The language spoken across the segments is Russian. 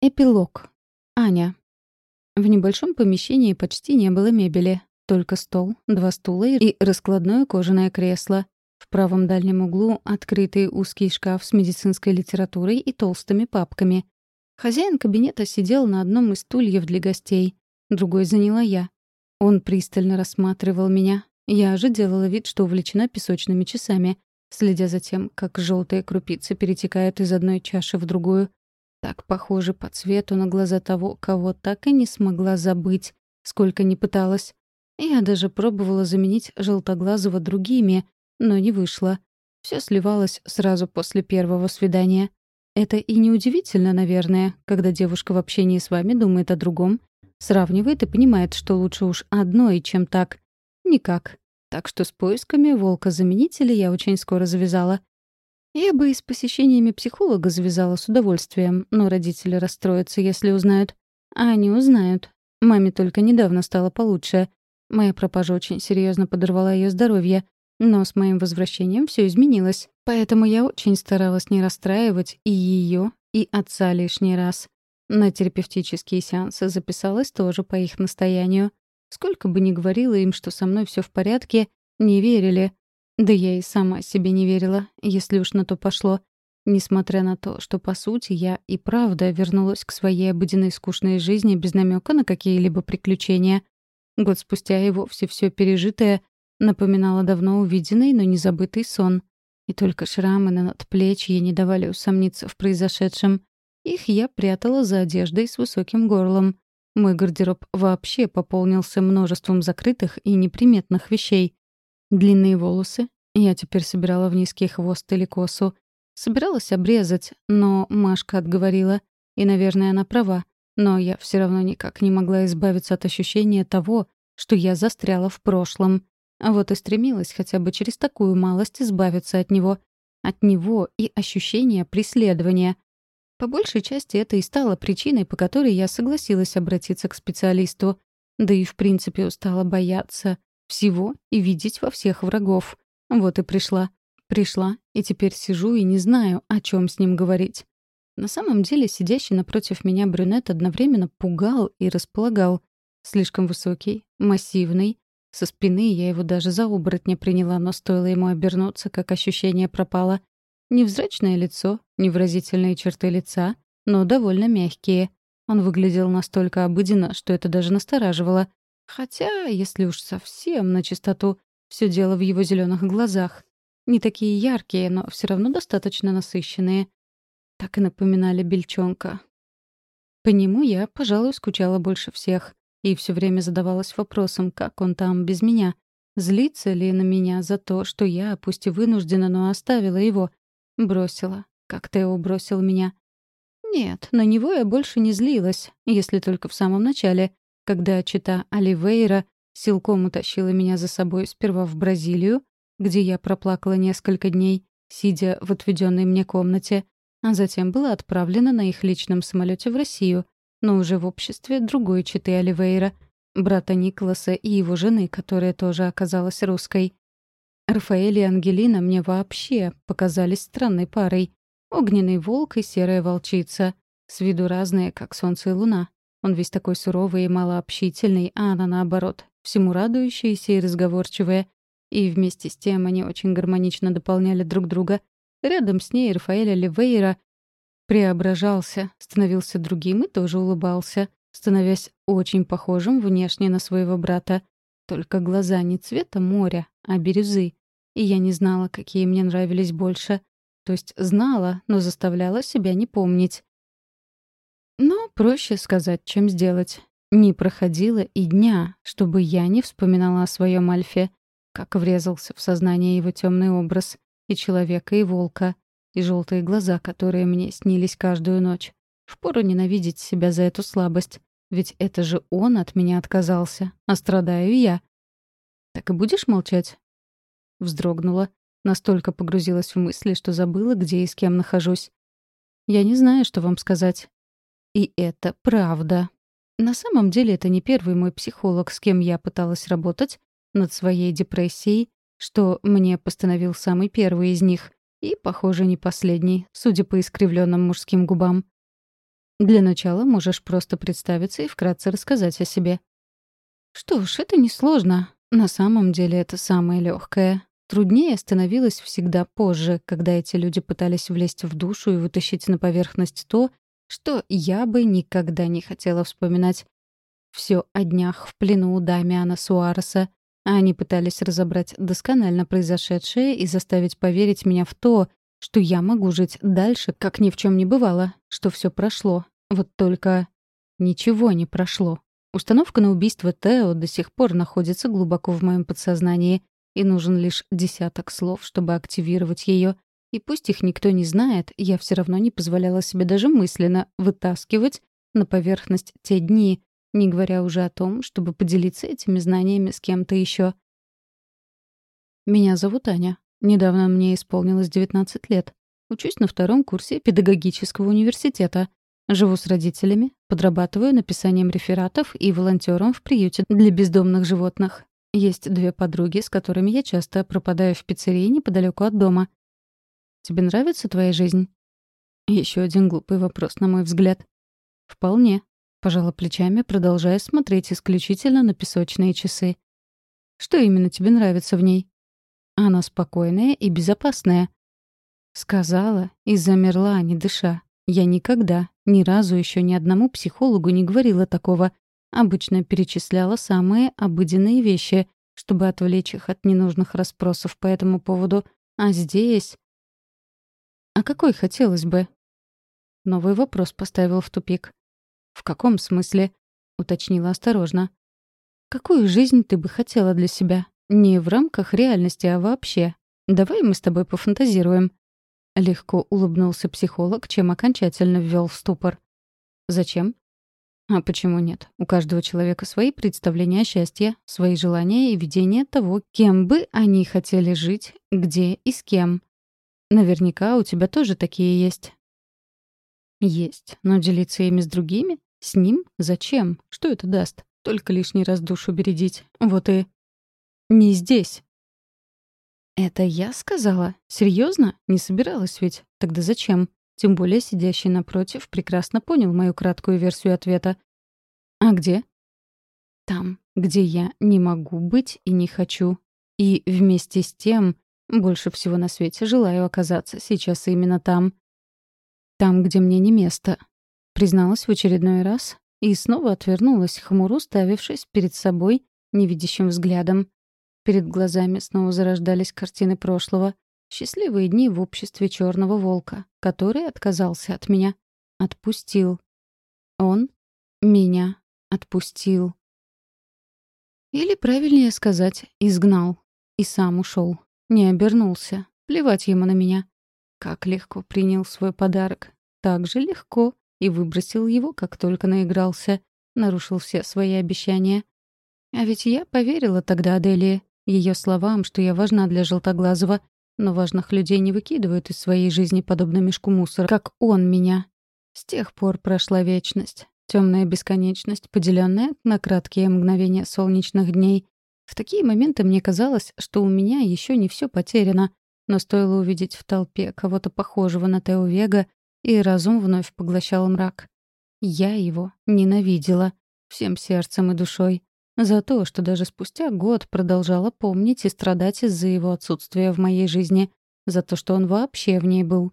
Эпилог. Аня. В небольшом помещении почти не было мебели. Только стол, два стула и раскладное кожаное кресло. В правом дальнем углу открытый узкий шкаф с медицинской литературой и толстыми папками. Хозяин кабинета сидел на одном из стульев для гостей. Другой заняла я. Он пристально рассматривал меня. Я же делала вид, что увлечена песочными часами, следя за тем, как желтые крупицы перетекают из одной чаши в другую — так похоже по цвету на глаза того, кого так и не смогла забыть, сколько ни пыталась. Я даже пробовала заменить желтоглазого другими, но не вышло. Все сливалось сразу после первого свидания. Это и неудивительно, наверное, когда девушка в общении с вами думает о другом, сравнивает и понимает, что лучше уж одной, чем так. Никак. Так что с поисками волка-заменителя я очень скоро завязала. Я бы и с посещениями психолога завязала с удовольствием, но родители расстроятся, если узнают. А они узнают. Маме только недавно стало получше. Моя пропажа очень серьезно подорвала ее здоровье, но с моим возвращением все изменилось. Поэтому я очень старалась не расстраивать и ее, и отца лишний раз. На терапевтические сеансы записалась тоже по их настоянию. Сколько бы ни говорила им, что со мной все в порядке, не верили. Да я и сама себе не верила, если уж на то пошло. Несмотря на то, что, по сути, я и правда вернулась к своей обыденной скучной жизни без намека на какие-либо приключения. Год спустя и вовсе все пережитое напоминало давно увиденный, но не забытый сон. И только шрамы на надплечье не давали усомниться в произошедшем. Их я прятала за одеждой с высоким горлом. Мой гардероб вообще пополнился множеством закрытых и неприметных вещей. Длинные волосы. Я теперь собирала в низкий хвост или косу. Собиралась обрезать, но Машка отговорила. И, наверное, она права. Но я все равно никак не могла избавиться от ощущения того, что я застряла в прошлом. А вот и стремилась хотя бы через такую малость избавиться от него. От него и ощущения преследования. По большей части это и стало причиной, по которой я согласилась обратиться к специалисту. Да и в принципе устала бояться всего и видеть во всех врагов. Вот и пришла. Пришла, и теперь сижу и не знаю, о чем с ним говорить. На самом деле сидящий напротив меня брюнет одновременно пугал и располагал. Слишком высокий, массивный. Со спины я его даже за оборотня приняла, но стоило ему обернуться, как ощущение пропало. Невзрачное лицо, невыразительные черты лица, но довольно мягкие. Он выглядел настолько обыденно, что это даже настораживало. Хотя, если уж совсем на чистоту, все дело в его зеленых глазах. Не такие яркие, но все равно достаточно насыщенные. Так и напоминали бельчонка. По нему я, пожалуй, скучала больше всех. И все время задавалась вопросом, как он там без меня. Злится ли на меня за то, что я, пусть и вынуждена, но оставила его. Бросила, как Тео бросил меня. Нет, на него я больше не злилась, если только в самом начале, когда чита Оливейра силком утащила меня за собой сперва в Бразилию, где я проплакала несколько дней, сидя в отведенной мне комнате, а затем была отправлена на их личном самолете в Россию, но уже в обществе другой читы Оливейра, брата Николаса и его жены, которая тоже оказалась русской. Рафаэль и Ангелина мне вообще показались странной парой. Огненный волк и серая волчица, с виду разные, как солнце и луна. Он весь такой суровый и малообщительный, а она, наоборот, всему радующаяся и разговорчивая. И вместе с тем они очень гармонично дополняли друг друга. Рядом с ней Рафаэль Оливейра преображался, становился другим и тоже улыбался, становясь очень похожим внешне на своего брата. Только глаза не цвета моря, а бирюзы. И я не знала, какие мне нравились больше. То есть знала, но заставляла себя не помнить. Но проще сказать, чем сделать. Не проходило и дня, чтобы я не вспоминала о своем Альфе, как врезался в сознание его темный образ, и человека, и волка, и желтые глаза, которые мне снились каждую ночь. Впору ненавидеть себя за эту слабость, ведь это же он от меня отказался, а страдаю я. «Так и будешь молчать?» Вздрогнула, настолько погрузилась в мысли, что забыла, где и с кем нахожусь. «Я не знаю, что вам сказать. И это правда. На самом деле это не первый мой психолог, с кем я пыталась работать над своей депрессией, что мне постановил самый первый из них, и, похоже, не последний, судя по искривленным мужским губам. Для начала можешь просто представиться и вкратце рассказать о себе. Что ж, это несложно. На самом деле это самое легкое. Труднее становилось всегда позже, когда эти люди пытались влезть в душу и вытащить на поверхность то, что я бы никогда не хотела вспоминать. Все о днях в плену у Дамиана Суареса, они пытались разобрать досконально произошедшее и заставить поверить меня в то, что я могу жить дальше, как ни в чем не бывало, что все прошло. Вот только ничего не прошло. Установка на убийство Тео до сих пор находится глубоко в моем подсознании, и нужен лишь десяток слов, чтобы активировать ее. И пусть их никто не знает, я все равно не позволяла себе даже мысленно вытаскивать на поверхность те дни, не говоря уже о том, чтобы поделиться этими знаниями с кем-то еще. Меня зовут Аня. Недавно мне исполнилось 19 лет. Учусь на втором курсе педагогического университета. Живу с родителями, подрабатываю написанием рефератов и волонтером в приюте для бездомных животных. Есть две подруги, с которыми я часто пропадаю в пиццерии неподалеку от дома. Тебе нравится твоя жизнь? Еще один глупый вопрос, на мой взгляд. Вполне. Пожала плечами, продолжая смотреть исключительно на песочные часы. Что именно тебе нравится в ней? Она спокойная и безопасная. Сказала и замерла, не дыша. Я никогда, ни разу еще ни одному психологу не говорила такого. Обычно перечисляла самые обыденные вещи, чтобы отвлечь их от ненужных расспросов по этому поводу. А здесь... А какой хотелось бы? Новый вопрос поставил в тупик. «В каком смысле?» — уточнила осторожно. «Какую жизнь ты бы хотела для себя? Не в рамках реальности, а вообще. Давай мы с тобой пофантазируем». Легко улыбнулся психолог, чем окончательно ввел в ступор. «Зачем?» «А почему нет? У каждого человека свои представления о счастье, свои желания и видения того, кем бы они хотели жить, где и с кем. Наверняка у тебя тоже такие есть». «Есть. Но делиться ими с другими? С ним? Зачем? Что это даст? Только лишний раз душу бередить. Вот и...» «Не здесь», «Это я сказала? Серьезно? Не собиралась ведь? Тогда зачем?» Тем более сидящий напротив прекрасно понял мою краткую версию ответа. «А где?» «Там, где я не могу быть и не хочу. И вместе с тем больше всего на свете желаю оказаться сейчас именно там. Там, где мне не место», — призналась в очередной раз и снова отвернулась, хмуро ставившись перед собой невидящим взглядом. Перед глазами снова зарождались картины прошлого. Счастливые дни в обществе черного волка, который отказался от меня. Отпустил. Он меня отпустил. Или, правильнее сказать, изгнал. И сам ушел. Не обернулся. Плевать ему на меня. Как легко принял свой подарок. Так же легко и выбросил его, как только наигрался. Нарушил все свои обещания. А ведь я поверила тогда Аделии. Ее словам, что я важна для Желтоглазого, но важных людей не выкидывают из своей жизни подобно мешку мусора, как он меня. С тех пор прошла вечность. Темная бесконечность, поделенная на краткие мгновения солнечных дней. В такие моменты мне казалось, что у меня еще не все потеряно, но стоило увидеть в толпе кого-то похожего на Тео Вега, и разум вновь поглощал мрак. Я его ненавидела всем сердцем и душой. За то, что даже спустя год продолжала помнить и страдать из-за его отсутствия в моей жизни. За то, что он вообще в ней был.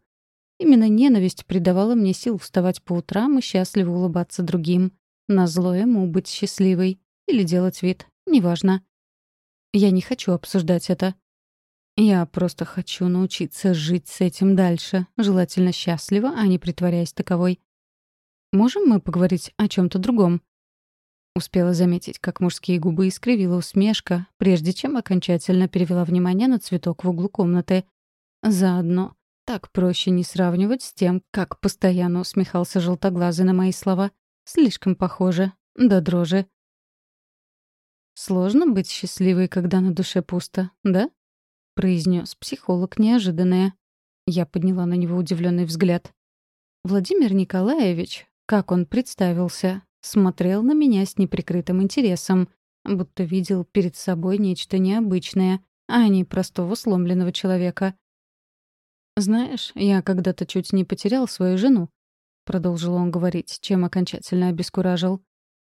Именно ненависть придавала мне сил вставать по утрам и счастливо улыбаться другим. Назло ему быть счастливой. Или делать вид. Неважно. Я не хочу обсуждать это. Я просто хочу научиться жить с этим дальше, желательно счастливо, а не притворяясь таковой. Можем мы поговорить о чем то другом? Успела заметить, как мужские губы искривила усмешка, прежде чем окончательно перевела внимание на цветок в углу комнаты. Заодно так проще не сравнивать с тем, как постоянно усмехался желтоглазый на мои слова. Слишком похоже. Да дрожи. «Сложно быть счастливой, когда на душе пусто, да?» — произнес психолог неожиданное. Я подняла на него удивленный взгляд. «Владимир Николаевич, как он представился, смотрел на меня с неприкрытым интересом, будто видел перед собой нечто необычное, а не простого сломленного человека. «Знаешь, я когда-то чуть не потерял свою жену», — продолжил он говорить, чем окончательно обескуражил.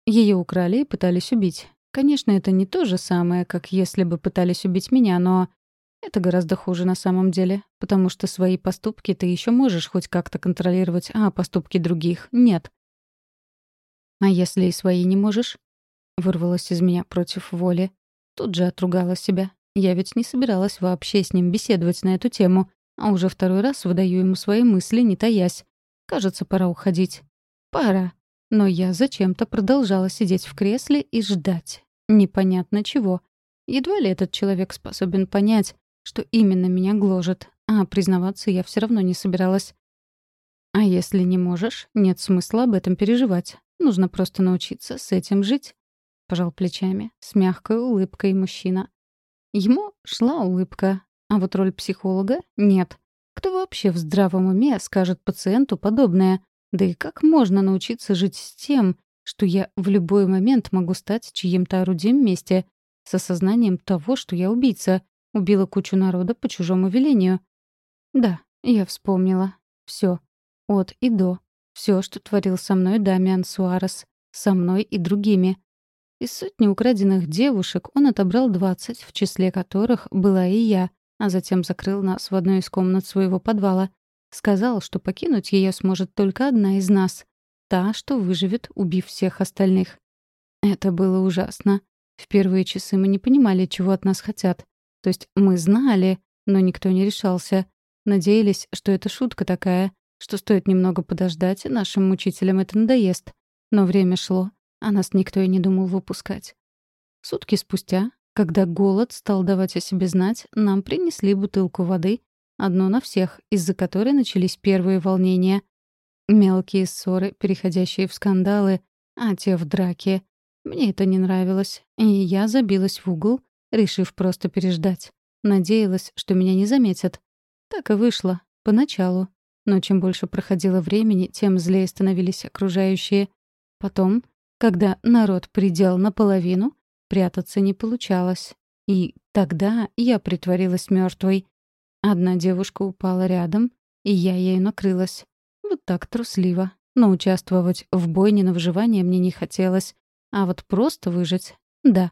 Ее украли и пытались убить. Конечно, это не то же самое, как если бы пытались убить меня, но это гораздо хуже на самом деле, потому что свои поступки ты еще можешь хоть как-то контролировать, а поступки других — нет. «А если и свои не можешь?» — вырвалось из меня против воли. Тут же отругала себя. Я ведь не собиралась вообще с ним беседовать на эту тему, а уже второй раз выдаю ему свои мысли, не таясь. Кажется, пора уходить. Пора. Но я зачем-то продолжала сидеть в кресле и ждать. Непонятно чего. Едва ли этот человек способен понять, что именно меня гложет, а признаваться я все равно не собиралась. А если не можешь, нет смысла об этом переживать. Нужно просто научиться с этим жить. Пожал плечами, с мягкой улыбкой мужчина. Ему шла улыбка, а вот роль психолога — нет. Кто вообще в здравом уме скажет пациенту подобное? Да и как можно научиться жить с тем, что я в любой момент могу стать чьим-то орудием вместе, с осознанием того, что я убийца, убила кучу народа по чужому велению? Да, я вспомнила. Все. От и до. Все, что творил со мной Дамиан Суарес. Со мной и другими. Из сотни украденных девушек он отобрал двадцать, в числе которых была и я, а затем закрыл нас в одной из комнат своего подвала. Сказал, что покинуть ее сможет только одна из нас. Та, что выживет, убив всех остальных. Это было ужасно. В первые часы мы не понимали, чего от нас хотят. То есть мы знали, но никто не решался. Надеялись, что это шутка такая, что стоит немного подождать, и нашим мучителям это надоест. Но время шло, а нас никто и не думал выпускать. Сутки спустя, когда голод стал давать о себе знать, нам принесли бутылку воды, одну на всех, из-за которой начались первые волнения. Мелкие ссоры, переходящие в скандалы, а те в драке. Мне это не нравилось, и я забилась в угол, решив просто переждать. Надеялась, что меня не заметят. Так и вышло, поначалу. Но чем больше проходило времени, тем злее становились окружающие. Потом, когда народ придел наполовину, прятаться не получалось. И тогда я притворилась мертвой. Одна девушка упала рядом, и я ею накрылась. Вот так трусливо. Но участвовать в бойне на выживание мне не хотелось. А вот просто выжить — да.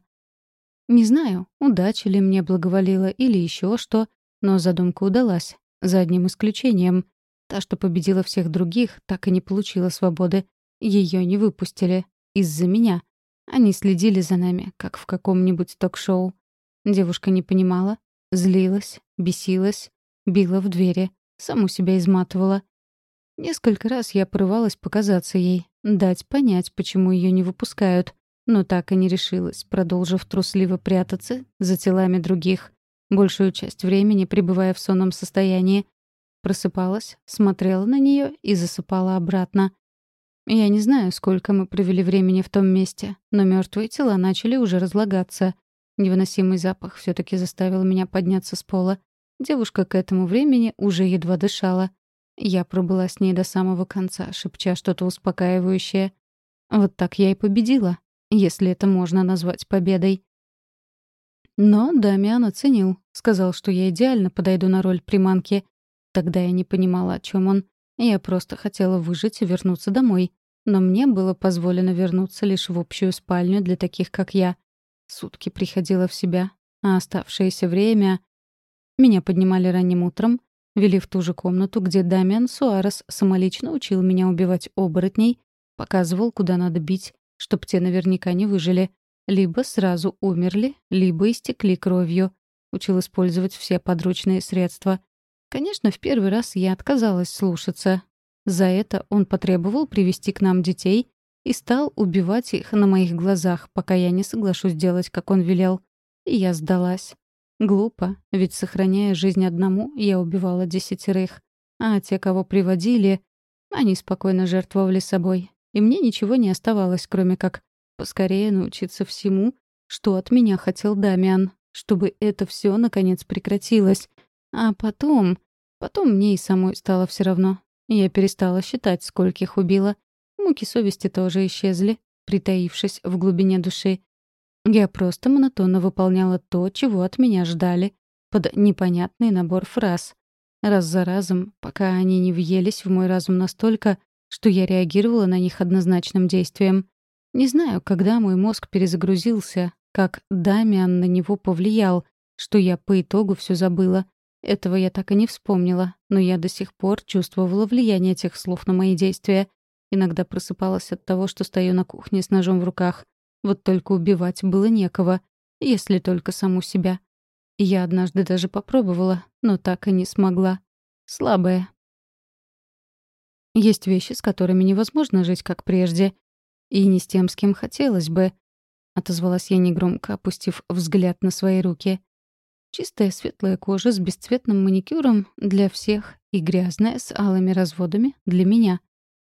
Не знаю, удача ли мне благоволила или еще что, но задумка удалась, за одним исключением. Та, что победила всех других, так и не получила свободы. Ее не выпустили. Из-за меня. Они следили за нами, как в каком-нибудь ток-шоу. Девушка не понимала, злилась, бесилась, била в двери, саму себя изматывала. Несколько раз я порывалась показаться ей, дать понять, почему ее не выпускают но так и не решилась, продолжив трусливо прятаться за телами других, большую часть времени пребывая в сонном состоянии. Просыпалась, смотрела на нее и засыпала обратно. Я не знаю, сколько мы провели времени в том месте, но мертвые тела начали уже разлагаться. Невыносимый запах все таки заставил меня подняться с пола. Девушка к этому времени уже едва дышала. Я пробыла с ней до самого конца, шепча что-то успокаивающее. Вот так я и победила если это можно назвать победой. Но Дамиан оценил, сказал, что я идеально подойду на роль приманки. Тогда я не понимала, о чем он. Я просто хотела выжить и вернуться домой. Но мне было позволено вернуться лишь в общую спальню для таких, как я. Сутки приходила в себя, а оставшееся время... Меня поднимали ранним утром, вели в ту же комнату, где Дамиан Суарес самолично учил меня убивать оборотней, показывал, куда надо бить, чтоб те наверняка не выжили. Либо сразу умерли, либо истекли кровью. Учил использовать все подручные средства. Конечно, в первый раз я отказалась слушаться. За это он потребовал привести к нам детей и стал убивать их на моих глазах, пока я не соглашусь делать, как он велел. И я сдалась. Глупо, ведь, сохраняя жизнь одному, я убивала десятерых. А те, кого приводили, они спокойно жертвовали собой, и мне ничего не оставалось, кроме как поскорее научиться всему, что от меня хотел Дамиан, чтобы это все наконец прекратилось. А потом... Потом мне и самой стало все равно. Я перестала считать, скольких убила. Муки совести тоже исчезли, притаившись в глубине души. Я просто монотонно выполняла то, чего от меня ждали, под непонятный набор фраз. Раз за разом, пока они не въелись в мой разум настолько, что я реагировала на них однозначным действием. Не знаю, когда мой мозг перезагрузился, как Дамиан на него повлиял, что я по итогу все забыла. Этого я так и не вспомнила, но я до сих пор чувствовала влияние этих слов на мои действия. Иногда просыпалась от того, что стою на кухне с ножом в руках. Вот только убивать было некого, если только саму себя. Я однажды даже попробовала, но так и не смогла. Слабая. Есть вещи, с которыми невозможно жить, как прежде. И не с тем, с кем хотелось бы. Отозвалась я негромко, опустив взгляд на свои руки. Чистая светлая кожа с бесцветным маникюром для всех и грязная с алыми разводами для меня.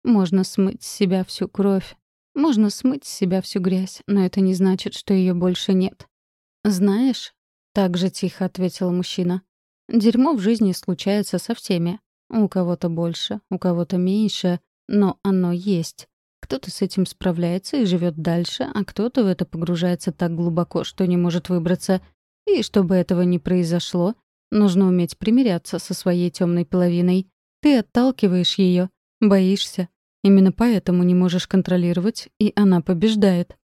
Можно смыть с себя всю кровь. Можно смыть с себя всю грязь, но это не значит, что ее больше нет. «Знаешь», — так же тихо ответил мужчина, — «дерьмо в жизни случается со всеми. У кого-то больше, у кого-то меньше, но оно есть. Кто-то с этим справляется и живет дальше, а кто-то в это погружается так глубоко, что не может выбраться. И чтобы этого не произошло, нужно уметь примиряться со своей темной половиной. Ты отталкиваешь ее, боишься. Именно поэтому не можешь контролировать, и она побеждает.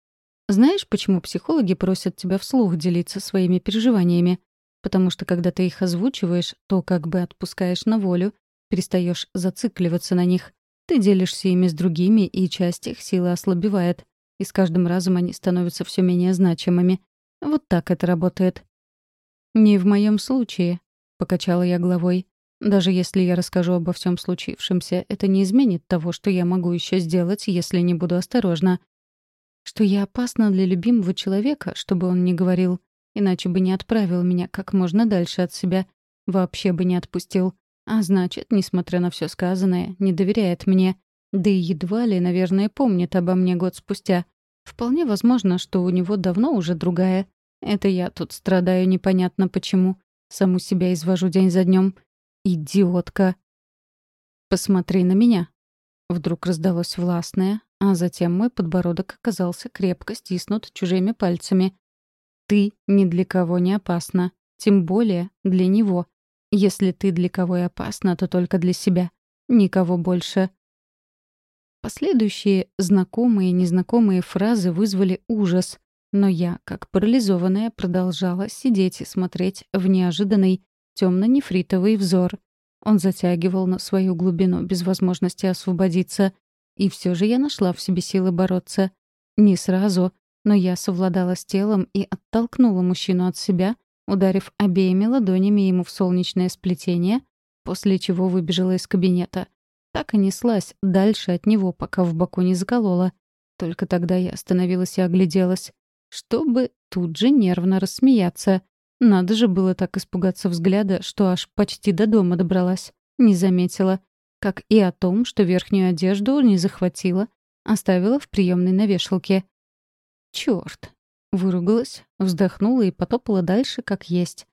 Знаешь, почему психологи просят тебя вслух делиться своими переживаниями? Потому что когда ты их озвучиваешь, то как бы отпускаешь на волю, перестаешь зацикливаться на них. Ты делишься ими с другими, и часть их силы ослабевает. И с каждым разом они становятся все менее значимыми. Вот так это работает. «Не в моем случае», — покачала я головой. «Даже если я расскажу обо всем случившемся, это не изменит того, что я могу еще сделать, если не буду осторожна что я опасна для любимого человека, чтобы он не говорил, иначе бы не отправил меня как можно дальше от себя, вообще бы не отпустил. А значит, несмотря на все сказанное, не доверяет мне. Да и едва ли, наверное, помнит обо мне год спустя. Вполне возможно, что у него давно уже другая. Это я тут страдаю непонятно почему. Саму себя извожу день за днем. Идиотка. «Посмотри на меня». Вдруг раздалось властное, а затем мой подбородок оказался крепко стиснут чужими пальцами. «Ты ни для кого не опасна, тем более для него. Если ты для кого и опасна, то только для себя. Никого больше». Последующие знакомые и незнакомые фразы вызвали ужас, но я, как парализованная, продолжала сидеть и смотреть в неожиданный темно-нефритовый взор. Он затягивал на свою глубину без возможности освободиться — и все же я нашла в себе силы бороться. Не сразу, но я совладала с телом и оттолкнула мужчину от себя, ударив обеими ладонями ему в солнечное сплетение, после чего выбежала из кабинета. Так и неслась дальше от него, пока в боку не заколола. Только тогда я остановилась и огляделась, чтобы тут же нервно рассмеяться. Надо же было так испугаться взгляда, что аж почти до дома добралась. Не заметила как и о том, что верхнюю одежду не захватила, оставила в приемной на вешалке. Чёрт! Выругалась, вздохнула и потопала дальше, как есть.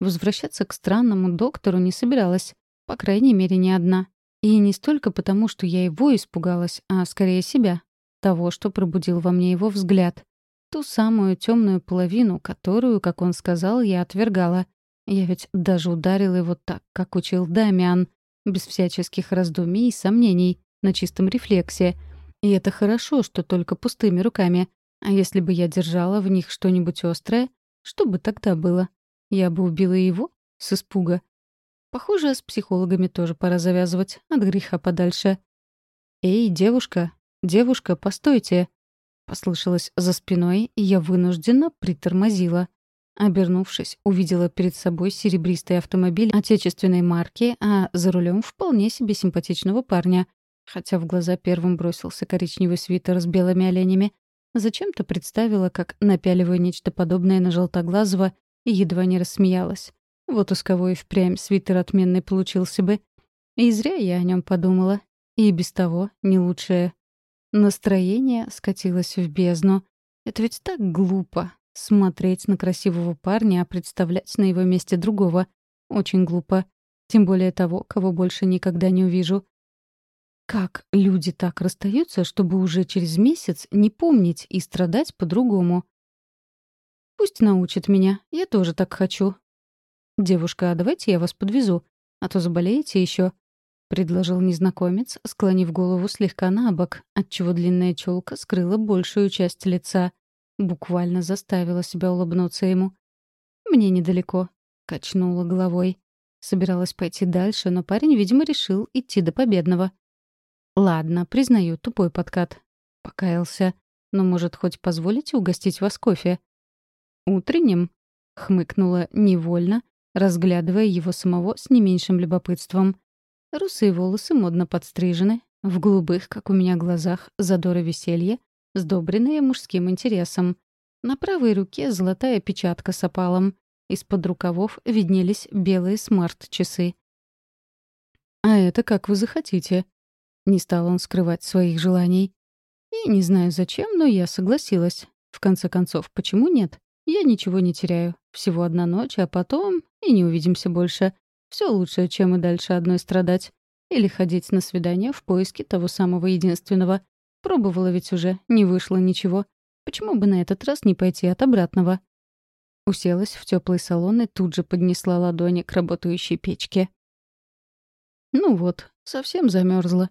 Возвращаться к странному доктору не собиралась, по крайней мере, не одна. И не столько потому, что я его испугалась, а скорее себя. Того, что пробудил во мне его взгляд. Ту самую темную половину, которую, как он сказал, я отвергала. Я ведь даже ударила его так, как учил Дамиан — без всяческих раздумий и сомнений, на чистом рефлексе. И это хорошо, что только пустыми руками. А если бы я держала в них что-нибудь острое, что бы тогда было? Я бы убила его? С испуга. Похоже, с психологами тоже пора завязывать, от греха подальше. «Эй, девушка, девушка, постойте!» Послышалось за спиной, и я вынужденно притормозила. Обернувшись, увидела перед собой серебристый автомобиль отечественной марки, а за рулем вполне себе симпатичного парня. Хотя в глаза первым бросился коричневый свитер с белыми оленями. Зачем-то представила, как напяливаю нечто подобное на желтоглазого, и едва не рассмеялась. Вот у кого и впрямь свитер отменный получился бы. И зря я о нем подумала. И без того не лучшее. Настроение скатилось в бездну. Это ведь так глупо, Смотреть на красивого парня, а представлять на его месте другого. Очень глупо. Тем более того, кого больше никогда не увижу. Как люди так расстаются, чтобы уже через месяц не помнить и страдать по-другому? Пусть научит меня, я тоже так хочу. Девушка, а давайте я вас подвезу, а то заболеете еще. Предложил незнакомец, склонив голову слегка на бок, отчего длинная челка скрыла большую часть лица. Буквально заставила себя улыбнуться ему. «Мне недалеко», — качнула головой. Собиралась пойти дальше, но парень, видимо, решил идти до победного. «Ладно, признаю, тупой подкат», — покаялся. «Но, может, хоть позволите угостить вас кофе?» «Утренним?» — хмыкнула невольно, разглядывая его самого с не меньшим любопытством. Русые волосы модно подстрижены, в голубых, как у меня, глазах задор и веселье, сдобренные мужским интересом. На правой руке золотая печатка с опалом. Из-под рукавов виднелись белые смарт-часы. «А это как вы захотите», — не стал он скрывать своих желаний. И не знаю зачем, но я согласилась. В конце концов, почему нет? Я ничего не теряю. Всего одна ночь, а потом и не увидимся больше. Все лучше, чем и дальше одной страдать. Или ходить на свидание в поиске того самого единственного. Пробовала ведь уже, не вышло ничего. Почему бы на этот раз не пойти от обратного? Уселась в теплый салон и тут же поднесла ладони к работающей печке. «Ну вот, совсем замерзла.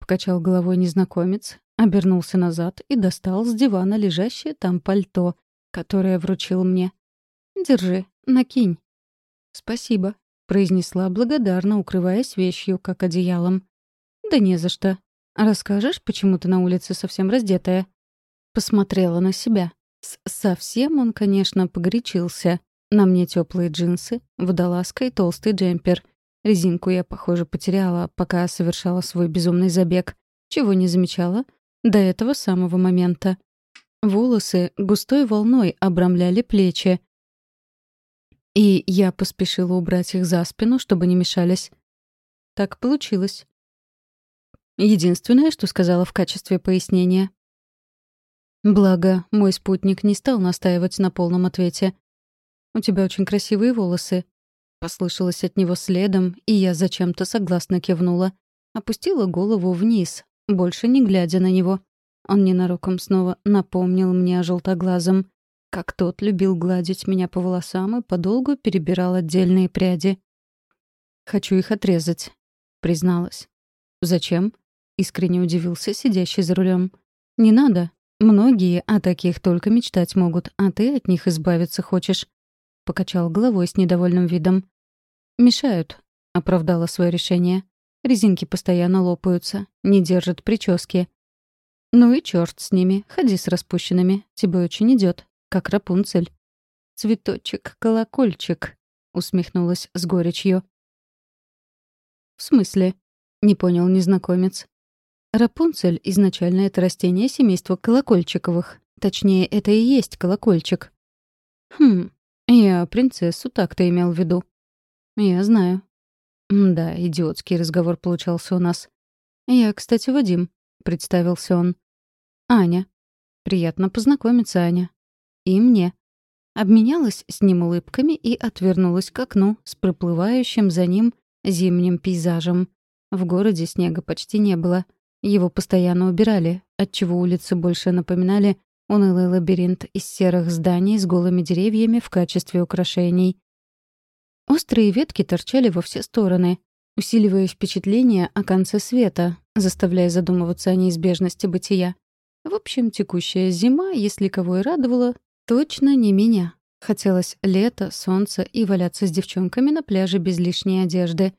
Покачал головой незнакомец, обернулся назад и достал с дивана лежащее там пальто, которое вручил мне. «Держи, накинь». «Спасибо», — произнесла благодарно, укрываясь вещью, как одеялом. «Да не за что. Расскажешь, почему ты на улице совсем раздетая?» Посмотрела на себя. С совсем он, конечно, погорячился. На мне теплые джинсы, водолазка и толстый джемпер. Резинку я, похоже, потеряла, пока совершала свой безумный забег. Чего не замечала? До этого самого момента. Волосы густой волной обрамляли плечи, и я поспешила убрать их за спину, чтобы не мешались. Так получилось. Единственное, что сказала в качестве пояснения. Благо, мой спутник не стал настаивать на полном ответе. «У тебя очень красивые волосы», — послышалось от него следом, и я зачем-то согласно кивнула. Опустила голову вниз, больше не глядя на него. Он ненароком снова напомнил мне о желтоглазом как тот любил гладить меня по волосам и подолгу перебирал отдельные пряди. «Хочу их отрезать», — призналась. «Зачем?» — искренне удивился сидящий за рулем. «Не надо. Многие о таких только мечтать могут, а ты от них избавиться хочешь», — покачал головой с недовольным видом. «Мешают», — оправдала свое решение. «Резинки постоянно лопаются, не держат прически». «Ну и черт с ними, ходи с распущенными, тебе очень идет как Рапунцель. «Цветочек-колокольчик», — усмехнулась с горечью. «В смысле?» — не понял незнакомец. Рапунцель изначально это растение семейства колокольчиковых. Точнее, это и есть колокольчик. Хм, я принцессу так-то имел в виду. Я знаю. Да, идиотский разговор получался у нас. Я, кстати, Вадим, представился он. Аня. Приятно познакомиться, Аня и мне. Обменялась с ним улыбками и отвернулась к окну с проплывающим за ним зимним пейзажем. В городе снега почти не было. Его постоянно убирали, отчего улицы больше напоминали унылый лабиринт из серых зданий с голыми деревьями в качестве украшений. Острые ветки торчали во все стороны, усиливая впечатление о конце света, заставляя задумываться о неизбежности бытия. В общем, текущая зима, если кого и радовала, Точно не меня. Хотелось лето, солнца и валяться с девчонками на пляже без лишней одежды.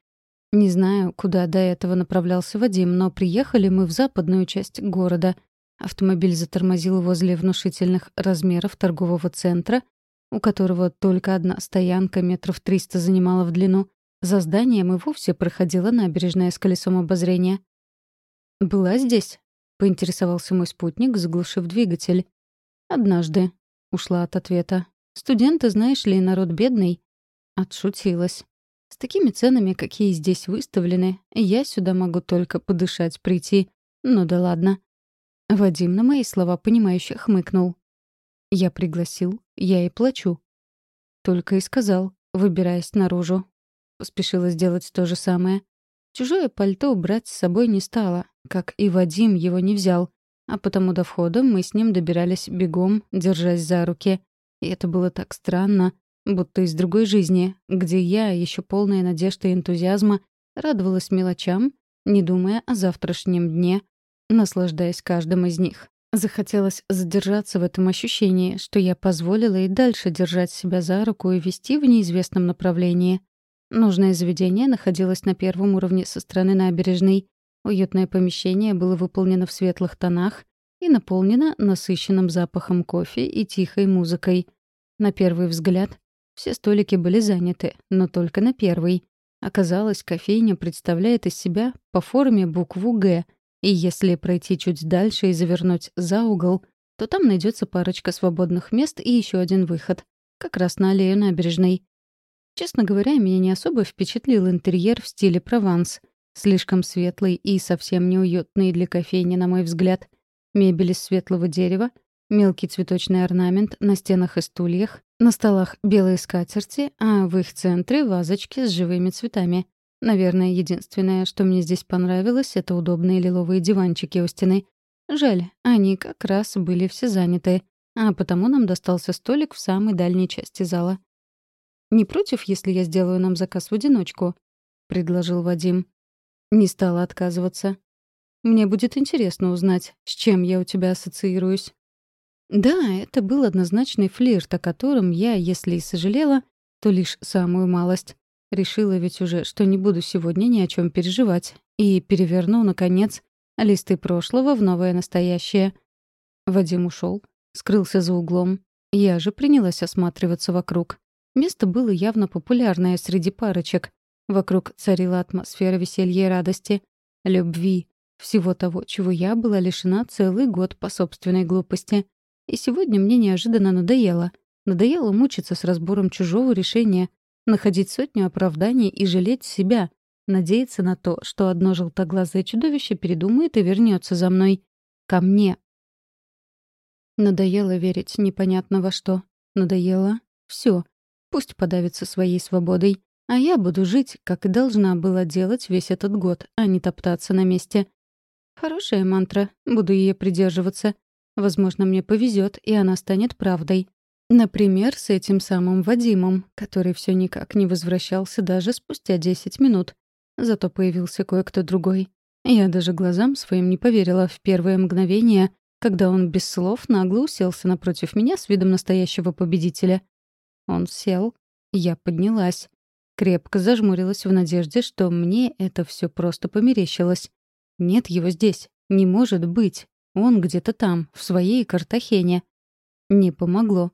Не знаю, куда до этого направлялся Вадим, но приехали мы в западную часть города. Автомобиль затормозил возле внушительных размеров торгового центра, у которого только одна стоянка метров триста занимала в длину. За зданием и вовсе проходила набережная с колесом обозрения. «Была здесь?» — поинтересовался мой спутник, заглушив двигатель. «Однажды», Ушла от ответа. «Студенты, знаешь ли, народ бедный». Отшутилась. «С такими ценами, какие здесь выставлены, я сюда могу только подышать прийти. Ну да ладно». Вадим на мои слова понимающе хмыкнул. «Я пригласил, я и плачу». Только и сказал, выбираясь наружу. Поспешила сделать то же самое. Чужое пальто брать с собой не стала, как и Вадим его не взял. А потому до входа мы с ним добирались бегом, держась за руки. И это было так странно, будто из другой жизни, где я, еще полная надежды и энтузиазма, радовалась мелочам, не думая о завтрашнем дне, наслаждаясь каждым из них. Захотелось задержаться в этом ощущении, что я позволила и дальше держать себя за руку и вести в неизвестном направлении. Нужное заведение находилось на первом уровне со стороны набережной. Уютное помещение было выполнено в светлых тонах и наполнено насыщенным запахом кофе и тихой музыкой. На первый взгляд все столики были заняты, но только на первый. Оказалось, кофейня представляет из себя по форме букву «Г», и если пройти чуть дальше и завернуть за угол, то там найдется парочка свободных мест и еще один выход. Как раз на аллею набережной. Честно говоря, меня не особо впечатлил интерьер в стиле Прованс. Слишком светлый и совсем неуютный для кофейни, на мой взгляд. Мебель из светлого дерева, мелкий цветочный орнамент на стенах и стульях, на столах белые скатерти, а в их центре вазочки с живыми цветами. Наверное, единственное, что мне здесь понравилось, это удобные лиловые диванчики у стены. Жаль, они как раз были все заняты, а потому нам достался столик в самой дальней части зала. «Не против, если я сделаю нам заказ в одиночку?» — предложил Вадим. Не стала отказываться. «Мне будет интересно узнать, с чем я у тебя ассоциируюсь». Да, это был однозначный флирт, о котором я, если и сожалела, то лишь самую малость. Решила ведь уже, что не буду сегодня ни о чем переживать. И переверну, наконец, листы прошлого в новое настоящее. Вадим ушел, скрылся за углом. Я же принялась осматриваться вокруг. Место было явно популярное среди парочек. Вокруг царила атмосфера веселья и радости, любви, всего того, чего я была лишена целый год по собственной глупости. И сегодня мне неожиданно надоело. Надоело мучиться с разбором чужого решения, находить сотню оправданий и жалеть себя, надеяться на то, что одно желтоглазое чудовище передумает и вернется за мной. Ко мне. Надоело верить непонятно во что. Надоело все. Пусть подавится своей свободой. А я буду жить, как и должна была делать весь этот год, а не топтаться на месте. Хорошая мантра, буду ее придерживаться. Возможно, мне повезет, и она станет правдой. Например, с этим самым Вадимом, который все никак не возвращался даже спустя 10 минут. Зато появился кое-кто другой. Я даже глазам своим не поверила в первое мгновение, когда он без слов нагло уселся напротив меня с видом настоящего победителя. Он сел, я поднялась. Крепко зажмурилась в надежде, что мне это все просто померещилось. Нет его здесь. Не может быть. Он где-то там, в своей Картахене. Не помогло.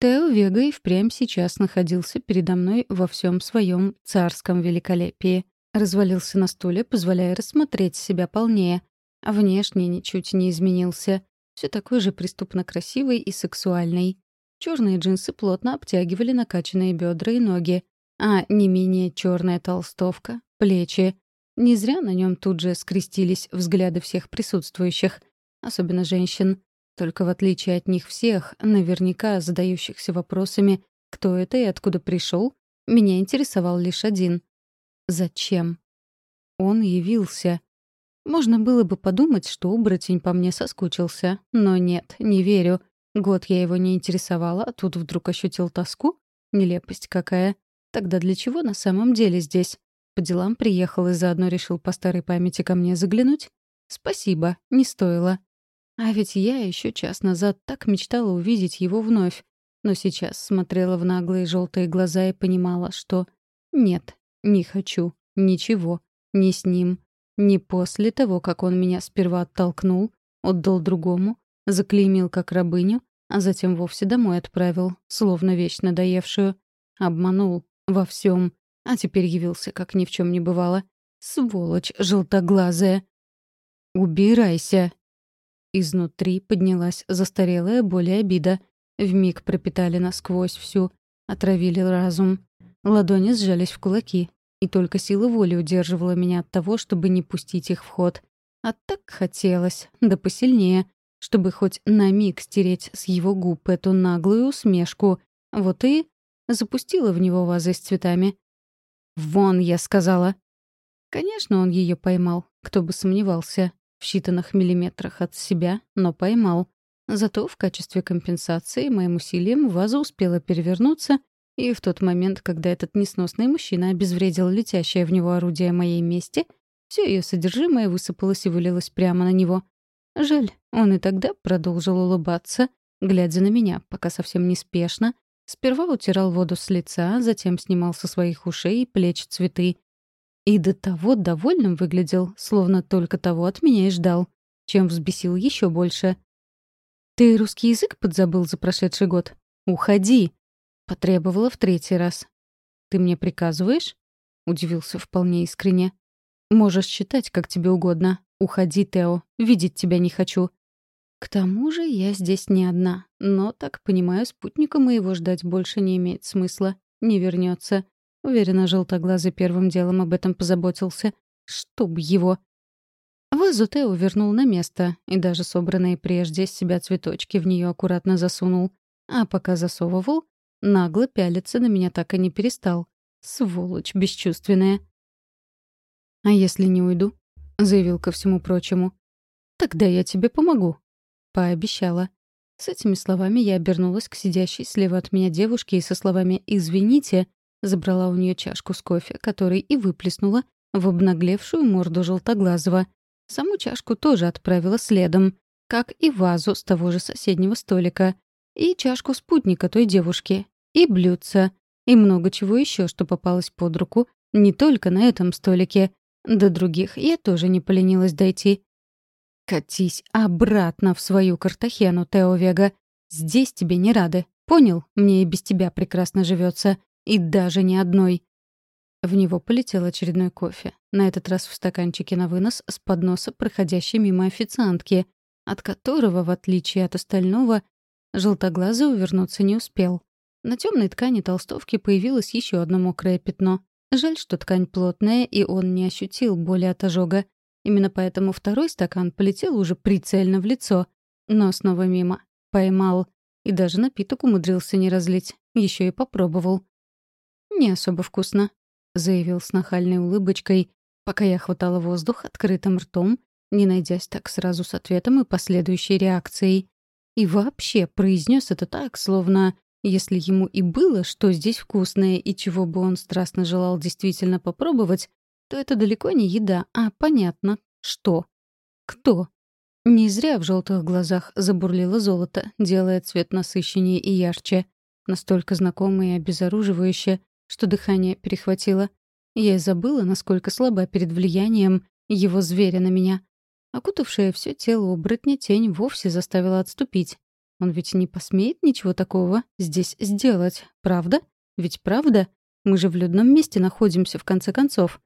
Тео Вега и впрямь сейчас находился передо мной во всем своем царском великолепии. Развалился на стуле, позволяя рассмотреть себя полнее. Внешне ничуть не изменился. Все такой же преступно красивый и сексуальный. Черные джинсы плотно обтягивали накачанные бедра и ноги, а не менее черная толстовка, плечи. Не зря на нем тут же скрестились взгляды всех присутствующих, особенно женщин. Только в отличие от них всех, наверняка задающихся вопросами, кто это и откуда пришел, меня интересовал лишь один. Зачем? Он явился. Можно было бы подумать, что оборотень по мне соскучился. Но нет, не верю. Год я его не интересовала, а тут вдруг ощутил тоску? Нелепость какая. Тогда для чего на самом деле здесь? По делам приехал и заодно решил по старой памяти ко мне заглянуть? Спасибо, не стоило. А ведь я еще час назад так мечтала увидеть его вновь. Но сейчас смотрела в наглые желтые глаза и понимала, что нет, не хочу, ничего, ни с ним, ни после того, как он меня сперва оттолкнул, отдал другому, заклеймил как рабыню, а затем вовсе домой отправил, словно вещь надоевшую. Обманул во всем, а теперь явился, как ни в чем не бывало. Сволочь желтоглазая. «Убирайся!» Изнутри поднялась застарелая боль и обида. Вмиг пропитали насквозь всю, отравили разум. Ладони сжались в кулаки, и только сила воли удерживала меня от того, чтобы не пустить их в ход. А так хотелось, да посильнее, чтобы хоть на миг стереть с его губ эту наглую усмешку. Вот и запустила в него вазой с цветами. «Вон!» — я сказала. Конечно, он ее поймал, кто бы сомневался в считанных миллиметрах от себя, но поймал. Зато в качестве компенсации моим усилием ваза успела перевернуться, И в тот момент, когда этот несносный мужчина обезвредил летящее в него орудие моей мести, все ее содержимое высыпалось и вылилось прямо на него. Жаль, он и тогда продолжил улыбаться, глядя на меня, пока совсем неспешно, сперва утирал воду с лица, затем снимал со своих ушей и плеч цветы. И до того довольным выглядел, словно только того от меня и ждал, чем взбесил еще больше. «Ты русский язык подзабыл за прошедший год? Уходи!» Потребовала в третий раз. «Ты мне приказываешь?» — удивился вполне искренне. «Можешь считать, как тебе угодно. Уходи, Тео. Видеть тебя не хочу». К тому же я здесь не одна. Но, так понимаю, спутника моего ждать больше не имеет смысла. Не вернется. Уверена, желтоглазый первым делом об этом позаботился. Чтоб его... Вазу Тео вернул на место, и даже собранные прежде с себя цветочки в нее аккуратно засунул. А пока засовывал, Нагло пялиться на меня так и не перестал. Сволочь бесчувственная. «А если не уйду?» — заявил ко всему прочему. «Тогда я тебе помогу», — пообещала. С этими словами я обернулась к сидящей слева от меня девушке и со словами «извините» забрала у нее чашку с кофе, который и выплеснула в обнаглевшую морду желтоглазого. Саму чашку тоже отправила следом, как и вазу с того же соседнего столика, и чашку спутника той девушки, и блюдца, и много чего еще, что попалось под руку, не только на этом столике. До других я тоже не поленилась дойти. «Катись обратно в свою Картахену, Тео Вега. Здесь тебе не рады. Понял? Мне и без тебя прекрасно живется. И даже не одной». В него полетел очередной кофе. На этот раз в стаканчике на вынос с подноса, проходящей мимо официантки, от которого, в отличие от остального, желтоглазый увернуться не успел. На темной ткани толстовки появилось еще одно мокрое пятно. Жаль, что ткань плотная, и он не ощутил боли от ожога. Именно поэтому второй стакан полетел уже прицельно в лицо. Но снова мимо. Поймал. И даже напиток умудрился не разлить. Еще и попробовал. «Не особо вкусно», — заявил с нахальной улыбочкой, пока я хватала воздух открытым ртом, не найдясь так сразу с ответом и последующей реакцией. И вообще произнес это так, словно если ему и было, что здесь вкусное и чего бы он страстно желал действительно попробовать, то это далеко не еда, а понятно, что. Кто? Не зря в желтых глазах забурлило золото, делая цвет насыщеннее и ярче. Настолько знакомое и обезоруживающее, что дыхание перехватило. Я и забыла, насколько слаба перед влиянием его зверя на меня. Окутавшая все тело оборотня тень вовсе заставила отступить. Он ведь не посмеет ничего такого здесь сделать, правда? Ведь правда? Мы же в людном месте находимся, в конце концов.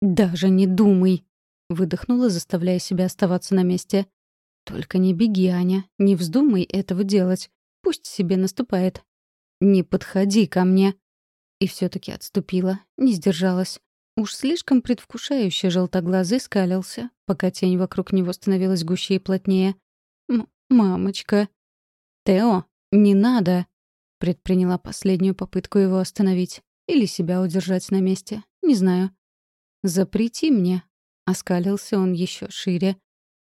«Даже не думай!» — выдохнула, заставляя себя оставаться на месте. «Только не беги, Аня, не вздумай этого делать. Пусть себе наступает. Не подходи ко мне!» И все таки отступила, не сдержалась. Уж слишком предвкушающе желтоглазый скалился, пока тень вокруг него становилась гуще и плотнее. «Мамочка!» «Тео, не надо!» Предприняла последнюю попытку его остановить. Или себя удержать на месте. Не знаю. «Запрети мне!» Оскалился он еще шире.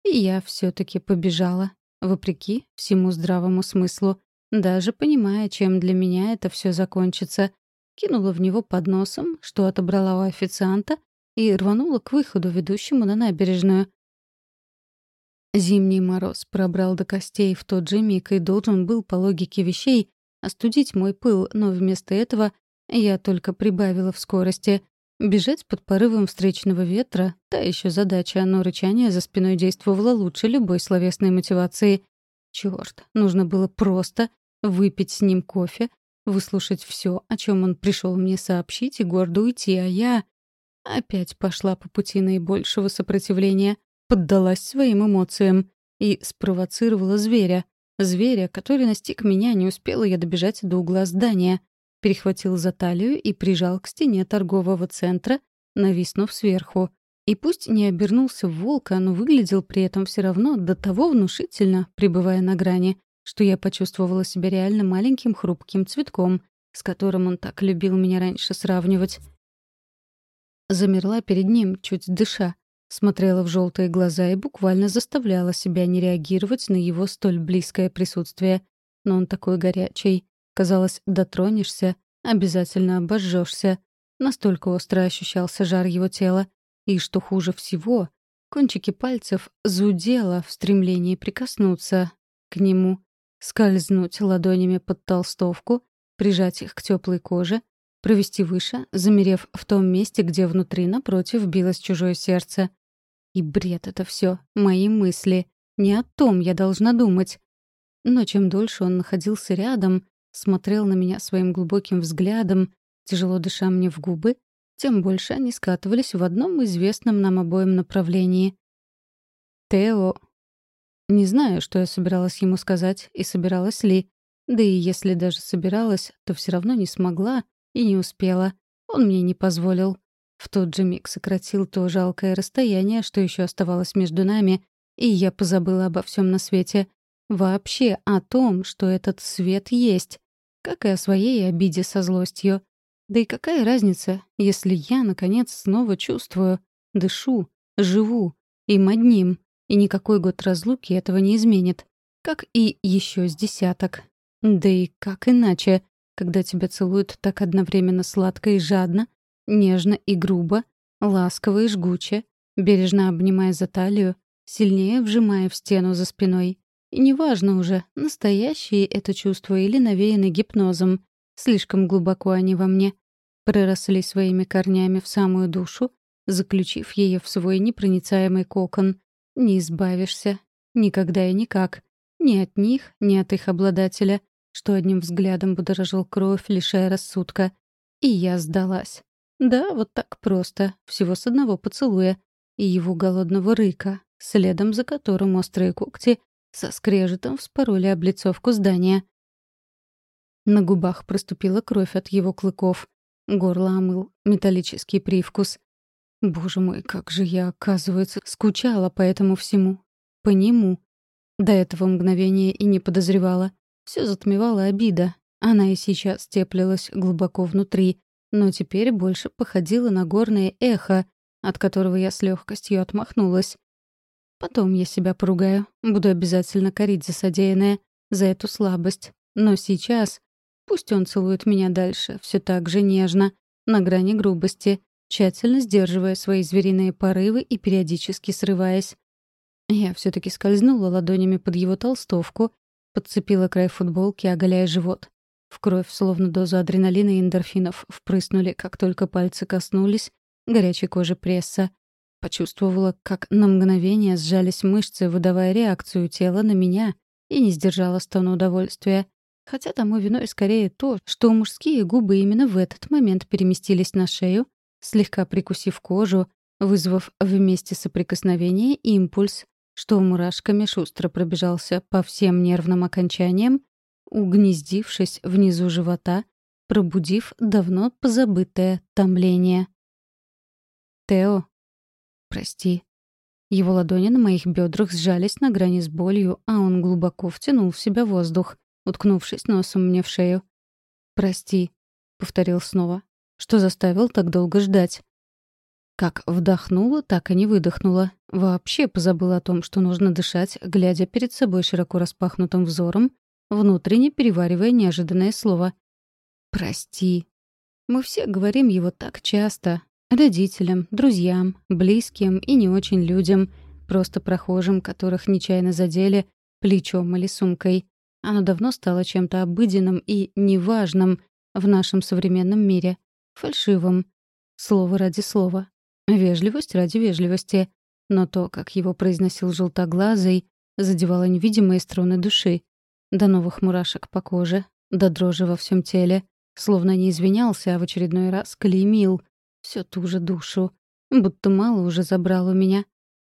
И я все таки побежала. Вопреки всему здравому смыслу. Даже понимая, чем для меня это все закончится. Кинула в него под носом, что отобрала у официанта, и рванула к выходу, ведущему на набережную. Зимний мороз пробрал до костей в тот же миг и должен был, по логике вещей, остудить мой пыл, но вместо этого я только прибавила в скорости. Бежать под порывом встречного ветра — та еще задача, но рычание за спиной действовало лучше любой словесной мотивации. Чёрт, нужно было просто выпить с ним кофе, выслушать все, о чем он пришел мне сообщить, и гордо уйти, а я... Опять пошла по пути наибольшего сопротивления — поддалась своим эмоциям и спровоцировала зверя. Зверя, который настиг меня, не успела я добежать до угла здания. Перехватил за талию и прижал к стене торгового центра, нависнув сверху. И пусть не обернулся в волка, но выглядел при этом все равно до того внушительно, пребывая на грани, что я почувствовала себя реально маленьким хрупким цветком, с которым он так любил меня раньше сравнивать. Замерла перед ним, чуть дыша, смотрела в желтые глаза и буквально заставляла себя не реагировать на его столь близкое присутствие. Но он такой горячий. Казалось, дотронешься, обязательно обожжешься. Настолько остро ощущался жар его тела. И, что хуже всего, кончики пальцев зудело в стремлении прикоснуться к нему, скользнуть ладонями под толстовку, прижать их к теплой коже, провести выше, замерев в том месте, где внутри напротив билось чужое сердце. И бред это все, мои мысли. Не о том я должна думать. Но чем дольше он находился рядом, смотрел на меня своим глубоким взглядом, тяжело дыша мне в губы, тем больше они скатывались в одном известном нам обоим направлении. «Тео...» Не знаю, что я собиралась ему сказать и собиралась ли. Да и если даже собиралась, то все равно не смогла и не успела. Он мне не позволил. В тот же миг сократил то жалкое расстояние, что еще оставалось между нами, и я позабыла обо всем на свете. Вообще о том, что этот свет есть. Как и о своей обиде со злостью. Да и какая разница, если я, наконец, снова чувствую, дышу, живу, им одним, и никакой год разлуки этого не изменит. Как и еще с десяток. Да и как иначе, когда тебя целуют так одновременно сладко и жадно, нежно и грубо, ласково и жгуче, бережно обнимая за талию, сильнее вжимая в стену за спиной. И неважно уже, настоящие это чувства или навеяны гипнозом, слишком глубоко они во мне, проросли своими корнями в самую душу, заключив ее в свой непроницаемый кокон. Не избавишься. Никогда и никак. Ни от них, ни от их обладателя что одним взглядом будоражил кровь, лишая рассудка. И я сдалась. Да, вот так просто, всего с одного поцелуя. И его голодного рыка, следом за которым острые когти со скрежетом вспороли облицовку здания. На губах проступила кровь от его клыков. Горло омыл металлический привкус. Боже мой, как же я, оказывается, скучала по этому всему. По нему. До этого мгновения и не подозревала. Все затмевала обида. Она и сейчас теплилась глубоко внутри, но теперь больше походила на горное эхо, от которого я с легкостью отмахнулась. Потом я себя поругаю, буду обязательно корить за содеянное, за эту слабость. Но сейчас пусть он целует меня дальше, все так же нежно, на грани грубости, тщательно сдерживая свои звериные порывы и периодически срываясь. Я все таки скользнула ладонями под его толстовку Подцепила край футболки, оголяя живот. В кровь, словно дозу адреналина и эндорфинов, впрыснули, как только пальцы коснулись горячей кожи пресса. Почувствовала, как на мгновение сжались мышцы, выдавая реакцию тела на меня, и не сдержала стону удовольствия. Хотя тому виной скорее то, что мужские губы именно в этот момент переместились на шею, слегка прикусив кожу, вызвав вместе соприкосновения импульс что мурашками шустро пробежался по всем нервным окончаниям, угнездившись внизу живота, пробудив давно позабытое томление. «Тео, прости». Его ладони на моих бедрах сжались на грани с болью, а он глубоко втянул в себя воздух, уткнувшись носом мне в шею. «Прости», — повторил снова, — «что заставил так долго ждать». Как вдохнула, так и не выдохнула. Вообще позабыла о том, что нужно дышать, глядя перед собой широко распахнутым взором, внутренне переваривая неожиданное слово. «Прости». Мы все говорим его так часто. Родителям, друзьям, близким и не очень людям, просто прохожим, которых нечаянно задели плечом или сумкой. Оно давно стало чем-то обыденным и неважным в нашем современном мире. Фальшивым. Слово ради слова. Вежливость ради вежливости. Но то, как его произносил желтоглазый, задевало невидимые струны души. До новых мурашек по коже, до дрожи во всем теле. Словно не извинялся, а в очередной раз клеймил. Всю ту же душу. Будто мало уже забрал у меня.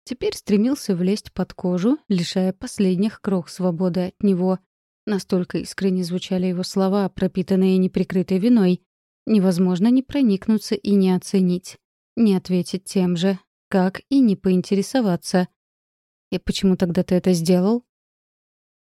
Теперь стремился влезть под кожу, лишая последних крох свободы от него. Настолько искренне звучали его слова, пропитанные неприкрытой виной. Невозможно не проникнуться и не оценить не ответить тем же, как и не поинтересоваться. «И почему тогда ты это сделал?»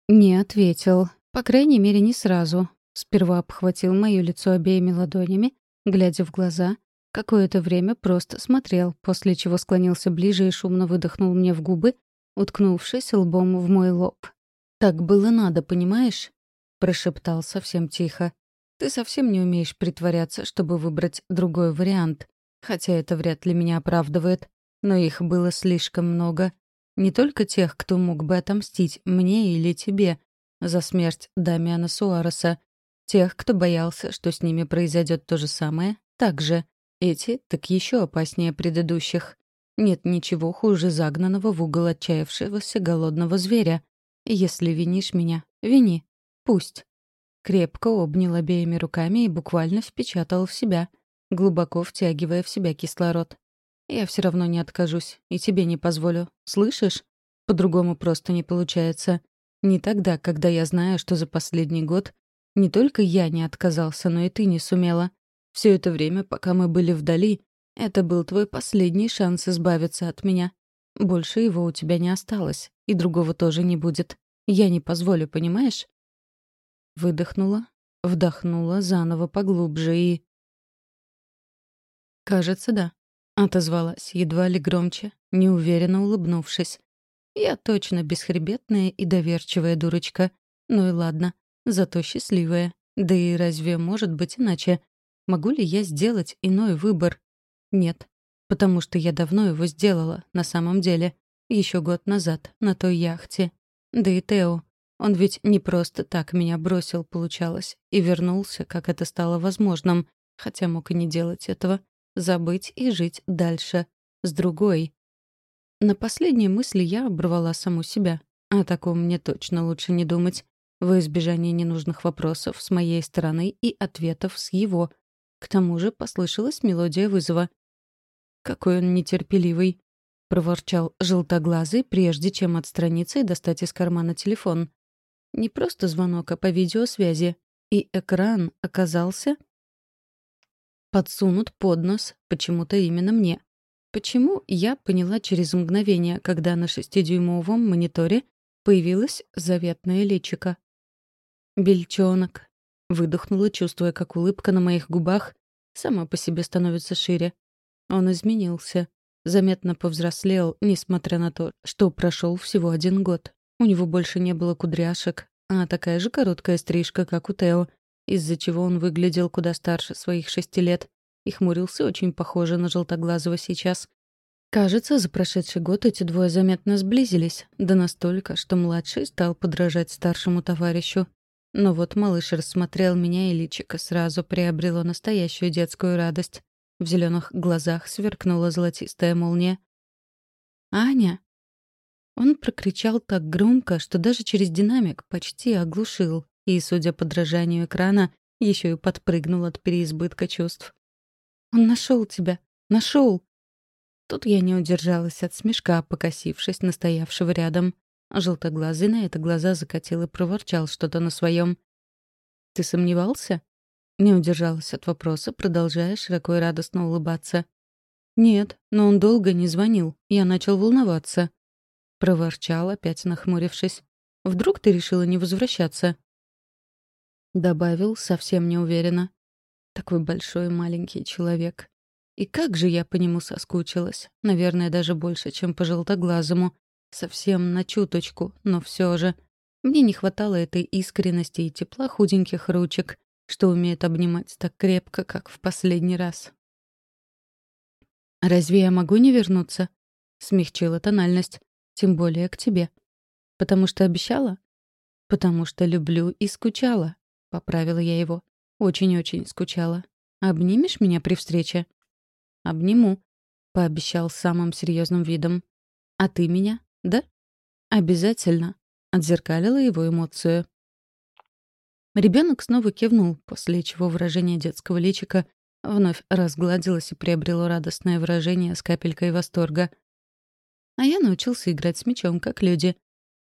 Не ответил. По крайней мере, не сразу. Сперва обхватил моё лицо обеими ладонями, глядя в глаза. Какое-то время просто смотрел, после чего склонился ближе и шумно выдохнул мне в губы, уткнувшись лбом в мой лоб. «Так было надо, понимаешь?» — прошептал совсем тихо. Ты совсем не умеешь притворяться, чтобы выбрать другой вариант. Хотя это вряд ли меня оправдывает. Но их было слишком много. Не только тех, кто мог бы отомстить мне или тебе за смерть Дамиана Суареса. Тех, кто боялся, что с ними произойдет то же самое, также. Эти так еще опаснее предыдущих. Нет ничего хуже загнанного в угол отчаявшегося голодного зверя. Если винишь меня, вини. Пусть. Крепко обнял обеими руками и буквально впечатал в себя, глубоко втягивая в себя кислород. Я все равно не откажусь и тебе не позволю. Слышишь? По-другому просто не получается. Не тогда, когда я знаю, что за последний год не только я не отказался, но и ты не сумела. Все это время, пока мы были вдали, это был твой последний шанс избавиться от меня. Больше его у тебя не осталось, и другого тоже не будет. Я не позволю, понимаешь? Выдохнула, вдохнула заново поглубже и... «Кажется, да», — отозвалась, едва ли громче, неуверенно улыбнувшись. «Я точно бесхребетная и доверчивая дурочка. Ну и ладно, зато счастливая. Да и разве может быть иначе? Могу ли я сделать иной выбор? Нет, потому что я давно его сделала, на самом деле. Еще год назад, на той яхте. Да и Тео. Он ведь не просто так меня бросил, получалось, и вернулся, как это стало возможным, хотя мог и не делать этого, забыть и жить дальше, с другой. На последней мысли я оборвала саму себя. О таком мне точно лучше не думать. Во избежание ненужных вопросов с моей стороны и ответов с его. К тому же послышалась мелодия вызова. «Какой он нетерпеливый!» — проворчал желтоглазый, прежде чем отстраниться и достать из кармана телефон. Не просто звонок, а по видеосвязи. И экран оказался подсунут под нос почему-то именно мне. Почему, я поняла через мгновение, когда на шестидюймовом мониторе появилась заветная личика. «Бельчонок», — выдохнула, чувствуя, как улыбка на моих губах сама по себе становится шире. Он изменился, заметно повзрослел, несмотря на то, что прошел всего один год. У него больше не было кудряшек, а такая же короткая стрижка, как у Тео, из-за чего он выглядел куда старше своих шести лет и хмурился очень похоже на желтоглазого сейчас. Кажется, за прошедший год эти двое заметно сблизились, да настолько, что младший стал подражать старшему товарищу. Но вот малыш рассмотрел меня, и личико сразу приобрело настоящую детскую радость. В зеленых глазах сверкнула золотистая молния. «Аня!» Он прокричал так громко, что даже через динамик почти оглушил, и, судя по дрожанию экрана, еще и подпрыгнул от переизбытка чувств. «Он нашел тебя! Нашел!» Тут я не удержалась от смешка, покосившись на стоявшего рядом. Желтоглазый на это глаза закатил и проворчал что-то на своем. «Ты сомневался?» Не удержалась от вопроса, продолжая широко и радостно улыбаться. «Нет, но он долго не звонил. Я начал волноваться». Проворчал, опять нахмурившись. «Вдруг ты решила не возвращаться?» Добавил совсем неуверенно. Такой большой маленький человек. И как же я по нему соскучилась. Наверное, даже больше, чем по желтоглазому. Совсем на чуточку, но все же. Мне не хватало этой искренности и тепла худеньких ручек, что умеет обнимать так крепко, как в последний раз. «Разве я могу не вернуться?» — смягчила тональность. Тем более к тебе. Потому что обещала? Потому что люблю и скучала. Поправила я его. Очень-очень скучала. Обнимешь меня при встрече? Обниму. Пообещал самым серьезным видом. А ты меня, да? Обязательно. Отзеркалила его эмоцию. Ребенок снова кивнул, после чего выражение детского личика вновь разгладилось и приобрело радостное выражение с капелькой восторга. А я научился играть с мечом, как люди.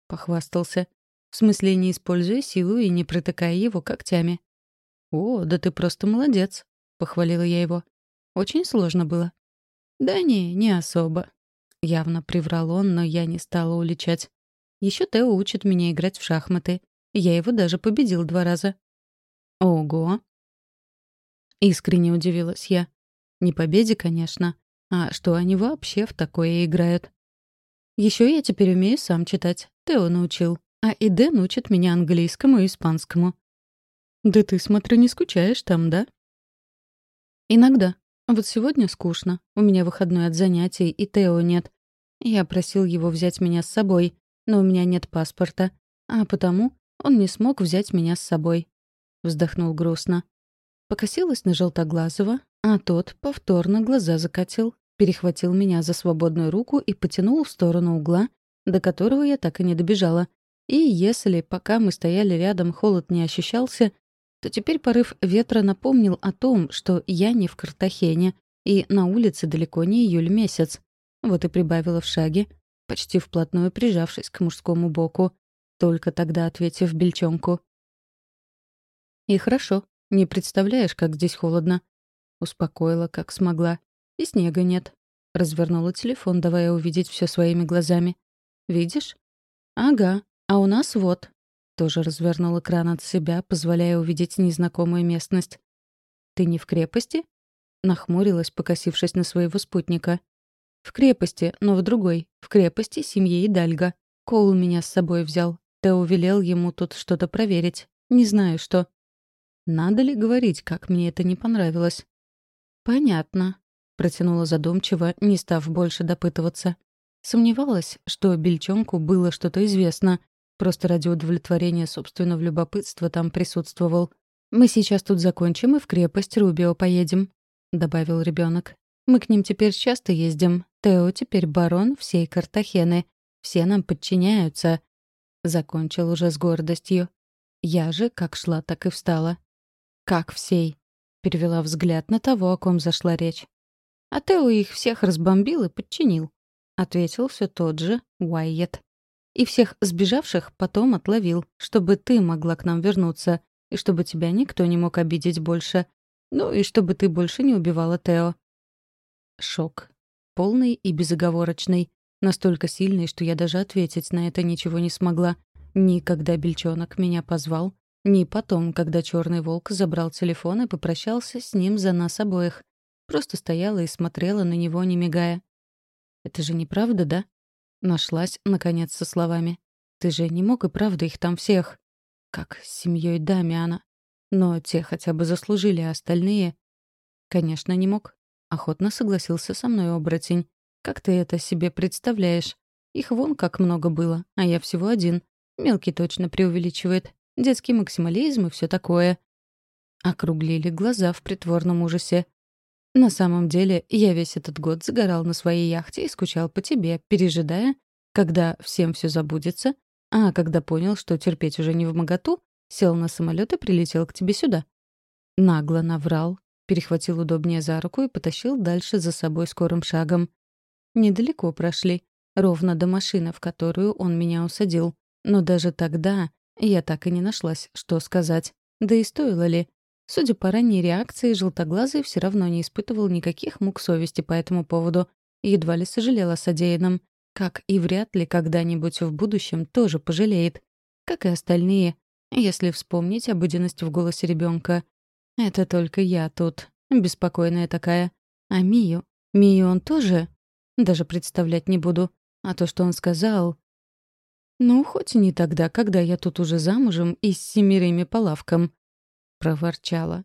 Похвастался. В смысле, не используя силу и не протыкая его когтями. «О, да ты просто молодец», — похвалила я его. «Очень сложно было». «Да не, не особо». Явно приврал он, но я не стала уличать. Еще Тео учит меня играть в шахматы. Я его даже победил два раза. Ого! Искренне удивилась я. Не победе, конечно. А что они вообще в такое играют? Еще я теперь умею сам читать. Тео научил. А Иден учит меня английскому и испанскому. «Да ты, смотрю, не скучаешь там, да?» «Иногда. Вот сегодня скучно. У меня выходной от занятий, и Тео нет. Я просил его взять меня с собой, но у меня нет паспорта, а потому он не смог взять меня с собой». Вздохнул грустно. Покосилась на Желтоглазого, а тот повторно глаза закатил, перехватил меня за свободную руку и потянул в сторону угла, до которого я так и не добежала. И если, пока мы стояли рядом, холод не ощущался, то теперь порыв ветра напомнил о том, что я не в Картахене, и на улице далеко не июль месяц. Вот и прибавила в шаге, почти вплотную прижавшись к мужскому боку, только тогда ответив бельчонку. «И хорошо, не представляешь, как здесь холодно». Успокоила, как смогла. «И снега нет». Развернула телефон, давая увидеть все своими глазами. «Видишь?» «Ага, а у нас вот». Тоже развернул экран от себя, позволяя увидеть незнакомую местность. «Ты не в крепости?» Нахмурилась, покосившись на своего спутника. «В крепости, но в другой. В крепости семьи Идальга. Коул меня с собой взял. Тео велел ему тут что-то проверить. Не знаю, что». Надо ли говорить, как мне это не понравилось? «Понятно», — протянула задумчиво, не став больше допытываться. Сомневалась, что Бельчонку было что-то известно, просто ради удовлетворения собственного любопытства там присутствовал. «Мы сейчас тут закончим и в крепость Рубио поедем», — добавил ребенок. «Мы к ним теперь часто ездим. Тео теперь барон всей Картахены. Все нам подчиняются». Закончил уже с гордостью. Я же как шла, так и встала. «Как всей?» — перевела взгляд на того, о ком зашла речь. «А Тео их всех разбомбил и подчинил», — ответил все тот же Уайет. «И всех сбежавших потом отловил, чтобы ты могла к нам вернуться, и чтобы тебя никто не мог обидеть больше. Ну и чтобы ты больше не убивала Тео». Шок. Полный и безоговорочный. Настолько сильный, что я даже ответить на это ничего не смогла. Ни когда Бельчонок меня позвал, ни потом, когда черный волк забрал телефон и попрощался с ним за нас обоих. Просто стояла и смотрела на него, не мигая. «Это же неправда, да?» Нашлась, наконец, со словами. «Ты же не мог и правда их там всех?» Как с семьей Дамиана. Но те хотя бы заслужили, а остальные... Конечно, не мог. Охотно согласился со мной оборотень. Как ты это себе представляешь? Их вон как много было, а я всего один. Мелкий точно преувеличивает детский максимализм и все такое. Округлили глаза в притворном ужасе. На самом деле, я весь этот год загорал на своей яхте и скучал по тебе, пережидая, когда всем все забудется, а когда понял, что терпеть уже не в моготу, сел на самолет и прилетел к тебе сюда. Нагло наврал, перехватил удобнее за руку и потащил дальше за собой скорым шагом. Недалеко прошли, ровно до машины, в которую он меня усадил. Но даже тогда я так и не нашлась, что сказать. Да и стоило ли? Судя по ранней реакции, желтоглазый все равно не испытывал никаких мук совести по этому поводу. Едва ли сожалел о содеянном. Как и вряд ли когда-нибудь в будущем тоже пожалеет. Как и остальные, если вспомнить обыденность в голосе ребенка. Это только я тут, беспокойная такая. А Мию? Мию он тоже? Даже представлять не буду. А то, что он сказал, «Ну, хоть и не тогда, когда я тут уже замужем и с семерыми по лавкам», — проворчала.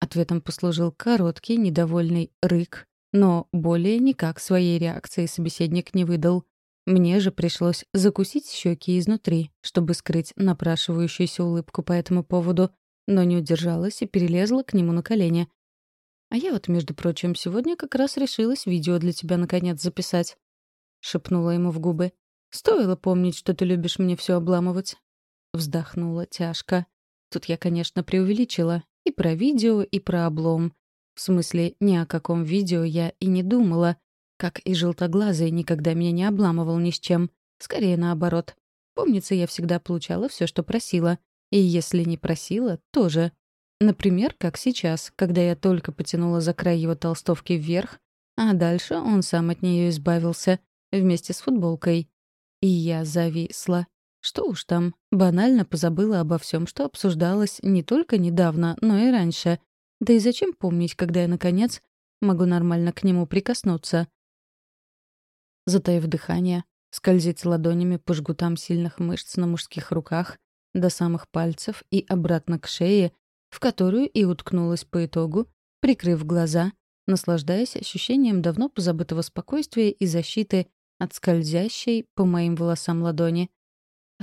Ответом послужил короткий, недовольный рык, но более никак своей реакции собеседник не выдал. Мне же пришлось закусить щеки изнутри, чтобы скрыть напрашивающуюся улыбку по этому поводу, но не удержалась и перелезла к нему на колени. «А я вот, между прочим, сегодня как раз решилась видео для тебя наконец записать», — шепнула ему в губы. Стоило помнить, что ты любишь мне все обламывать. Вздохнула тяжко. Тут я, конечно, преувеличила. И про видео, и про облом. В смысле, ни о каком видео я и не думала. Как и желтоглазый никогда меня не обламывал ни с чем. Скорее наоборот. Помнится, я всегда получала все, что просила. И если не просила, тоже. Например, как сейчас, когда я только потянула за край его толстовки вверх, а дальше он сам от нее избавился, вместе с футболкой. И я зависла. Что уж там, банально позабыла обо всем, что обсуждалось не только недавно, но и раньше. Да и зачем помнить, когда я, наконец, могу нормально к нему прикоснуться? Затаив дыхание, скользить ладонями по жгутам сильных мышц на мужских руках, до самых пальцев и обратно к шее, в которую и уткнулась по итогу, прикрыв глаза, наслаждаясь ощущением давно позабытого спокойствия и защиты от скользящей по моим волосам ладони.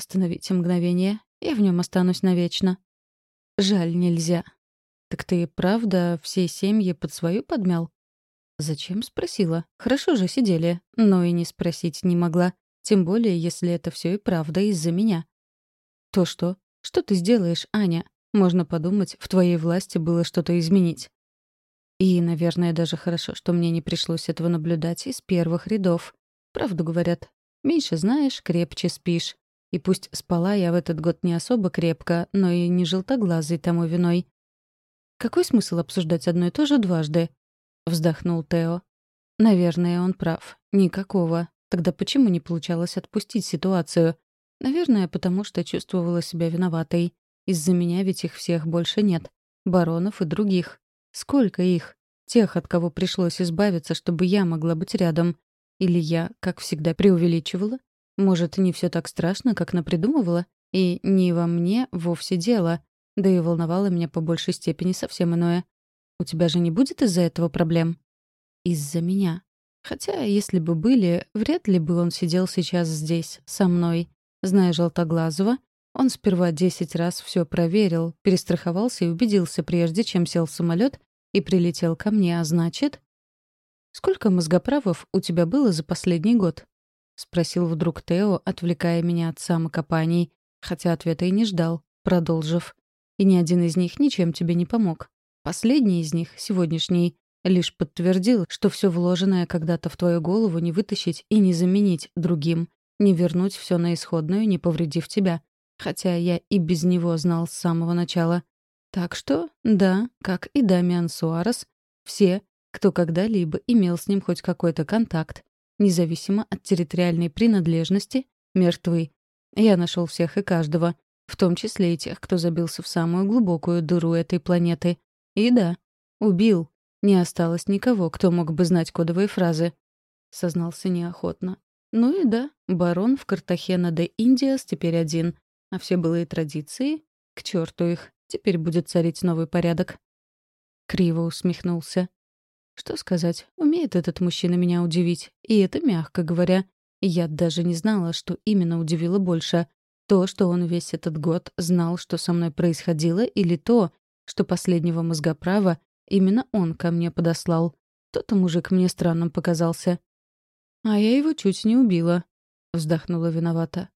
Остановите мгновение, я в нем останусь навечно. Жаль, нельзя. Так ты правда всей семьи под свою подмял? Зачем спросила? Хорошо же сидели, но и не спросить не могла. Тем более, если это все и правда из-за меня. То что? Что ты сделаешь, Аня? Можно подумать, в твоей власти было что-то изменить. И, наверное, даже хорошо, что мне не пришлось этого наблюдать из первых рядов. Правду говорят, меньше знаешь, крепче спишь. И пусть спала я в этот год не особо крепко, но и не желтоглазый тому виной. «Какой смысл обсуждать одно и то же дважды?» — вздохнул Тео. «Наверное, он прав. Никакого. Тогда почему не получалось отпустить ситуацию? Наверное, потому что чувствовала себя виноватой. Из-за меня ведь их всех больше нет. Баронов и других. Сколько их? Тех, от кого пришлось избавиться, чтобы я могла быть рядом. Или я, как всегда, преувеличивала? Может, не все так страшно, как напридумывала? И не во мне вовсе дело. Да и волновало меня по большей степени совсем иное. У тебя же не будет из-за этого проблем? Из-за меня. Хотя, если бы были, вряд ли бы он сидел сейчас здесь, со мной. Зная Желтоглазого, он сперва десять раз все проверил, перестраховался и убедился, прежде чем сел в самолет и прилетел ко мне, а значит... «Сколько мозгоправов у тебя было за последний год?» — спросил вдруг Тео, отвлекая меня от самокопаний, хотя ответа и не ждал, продолжив. «И ни один из них ничем тебе не помог. Последний из них, сегодняшний, лишь подтвердил, что все вложенное когда-то в твою голову не вытащить и не заменить другим, не вернуть все на исходную, не повредив тебя. Хотя я и без него знал с самого начала. Так что, да, как и Дамиан Суарес, все, кто когда-либо имел с ним хоть какой-то контакт, независимо от территориальной принадлежности, мертвы. Я нашел всех и каждого, в том числе и тех, кто забился в самую глубокую дыру этой планеты. И да, убил, не осталось никого, кто мог бы знать кодовые фразы. Сознался неохотно. Ну и да, барон в Картахена де Индиас теперь один. А все былые традиции? К черту их. Теперь будет царить новый порядок. Криво усмехнулся. Что сказать, умеет этот мужчина меня удивить. И это мягко говоря. Я даже не знала, что именно удивило больше. То, что он весь этот год знал, что со мной происходило, или то, что последнего мозгоправа Именно он ко мне подослал. Тот мужик мне странным показался. «А я его чуть не убила», — вздохнула виновата.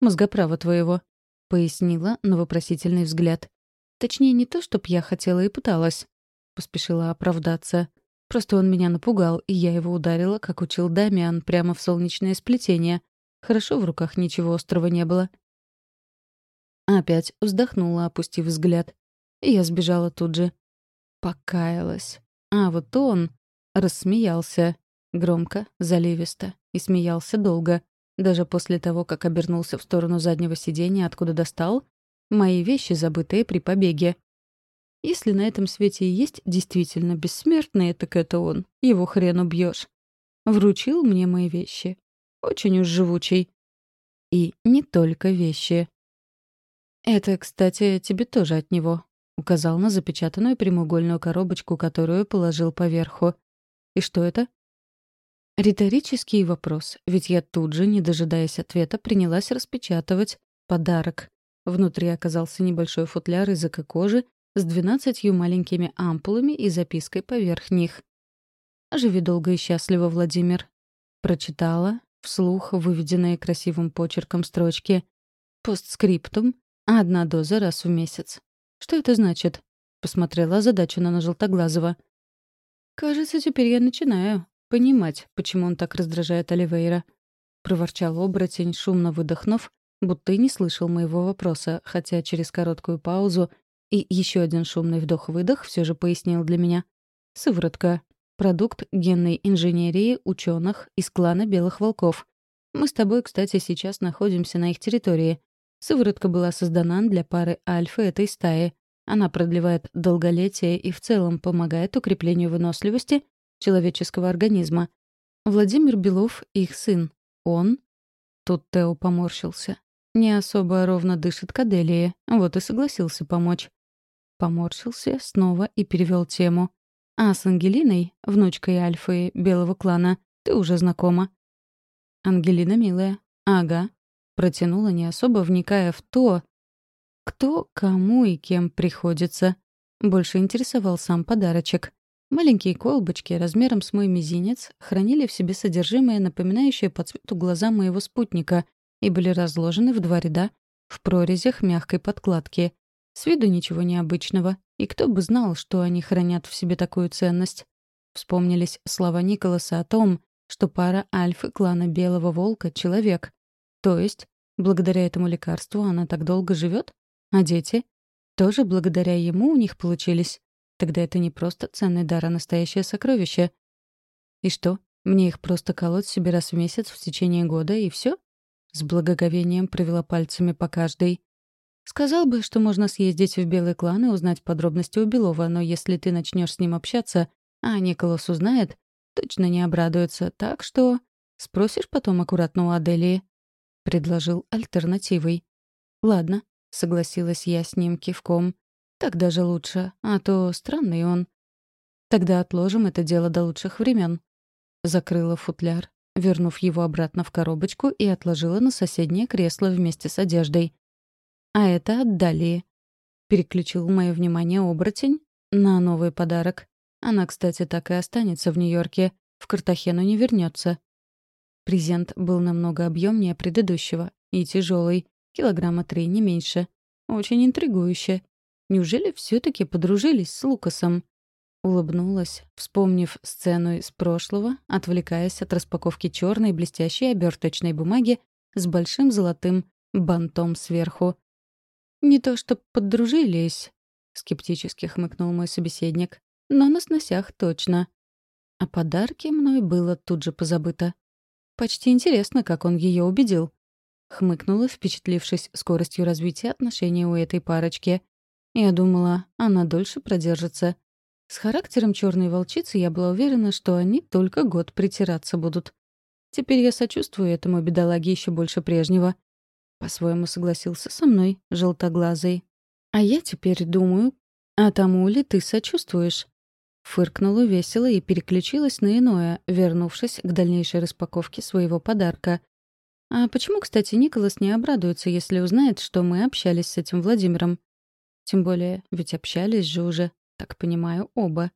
«Мозгоправа твоего», — пояснила на вопросительный взгляд. «Точнее, не то, чтоб я хотела и пыталась», — поспешила оправдаться. «Просто он меня напугал, и я его ударила, как учил Дамиан, прямо в солнечное сплетение. Хорошо в руках ничего острого не было». Опять вздохнула, опустив взгляд. Я сбежала тут же. Покаялась. А вот он рассмеялся. Громко, заливисто. И смеялся долго. Даже после того, как обернулся в сторону заднего сиденья, откуда достал мои вещи, забытые при побеге. Если на этом свете и есть действительно бессмертные, так это он. Его хрен убьешь. Вручил мне мои вещи. Очень уж живучий. И не только вещи. Это, кстати, тебе тоже от него. Указал на запечатанную прямоугольную коробочку, которую положил поверху. «И что это?» Риторический вопрос, ведь я тут же, не дожидаясь ответа, принялась распечатывать подарок. Внутри оказался небольшой футляр из кожи с двенадцатью маленькими ампулами и запиской поверх них. «Живи долго и счастливо, Владимир», — прочитала, вслух выведенные красивым почерком строчки. «Постскриптум. Одна доза раз в месяц. «Что это значит?» — посмотрела задачу на Желтоглазого. «Кажется, теперь я начинаю понимать, почему он так раздражает Оливейра», — проворчал оборотень, шумно выдохнув, будто и не слышал моего вопроса, хотя через короткую паузу и еще один шумный вдох-выдох все же пояснил для меня. «Сыворотка. Продукт генной инженерии ученых из клана Белых Волков. Мы с тобой, кстати, сейчас находимся на их территории. Сыворотка была создана для пары альфа этой стаи. Она продлевает долголетие и в целом помогает укреплению выносливости человеческого организма. Владимир Белов — их сын. Он... Тут Тео поморщился. Не особо ровно дышит Каделии, вот и согласился помочь. Поморщился снова и перевел тему. «А с Ангелиной, внучкой Альфы белого клана, ты уже знакома». «Ангелина милая». «Ага». Протянула, не особо вникая в то, кто, кому и кем приходится. Больше интересовал сам подарочек. Маленькие колбочки размером с мой мизинец хранили в себе содержимое, напоминающее по цвету глаза моего спутника, и были разложены в два ряда в прорезях мягкой подкладки. С виду ничего необычного, и кто бы знал, что они хранят в себе такую ценность. Вспомнились слова Николаса о том, что пара альфы клана Белого Волка — человек. То есть, благодаря этому лекарству она так долго живет? А дети? Тоже благодаря ему у них получились. Тогда это не просто ценный дар, а настоящее сокровище. И что, мне их просто колоть себе раз в месяц в течение года, и все? С благоговением провела пальцами по каждой. Сказал бы, что можно съездить в Белый клан и узнать подробности у Белова, но если ты начнешь с ним общаться, а Николас узнает, точно не обрадуется, так что... Спросишь потом аккуратно у Аделии. Предложил альтернативой. Ладно, согласилась я с ним кивком. Так даже лучше, а то странный он. Тогда отложим это дело до лучших времен. Закрыла футляр, вернув его обратно в коробочку и отложила на соседнее кресло вместе с одеждой. А это отдали. Переключил мое внимание оборотень на новый подарок. Она, кстати, так и останется в Нью-Йорке. В Картахену не вернется. Презент был намного объемнее предыдущего и тяжелый, килограмма три, не меньше. Очень интригующе. Неужели все-таки подружились с Лукасом? Улыбнулась, вспомнив сцену из прошлого, отвлекаясь от распаковки черной блестящей оберточной бумаги с большим золотым бантом сверху. «Не то что подружились», — скептически хмыкнул мой собеседник, «но на сносях точно». А подарки мной было тут же позабыто. Почти интересно, как он ее убедил. Хмыкнула, впечатлившись скоростью развития отношений у этой парочки. Я думала, она дольше продержится. С характером черной волчицы я была уверена, что они только год притираться будут. Теперь я сочувствую этому бедолаге еще больше прежнего. По-своему согласился со мной, желтоглазый. А я теперь думаю, а тому ли ты сочувствуешь? Фыркнула весело и переключилась на иное, вернувшись к дальнейшей распаковке своего подарка. А почему, кстати, Николас не обрадуется, если узнает, что мы общались с этим Владимиром? Тем более, ведь общались же уже, так понимаю, оба.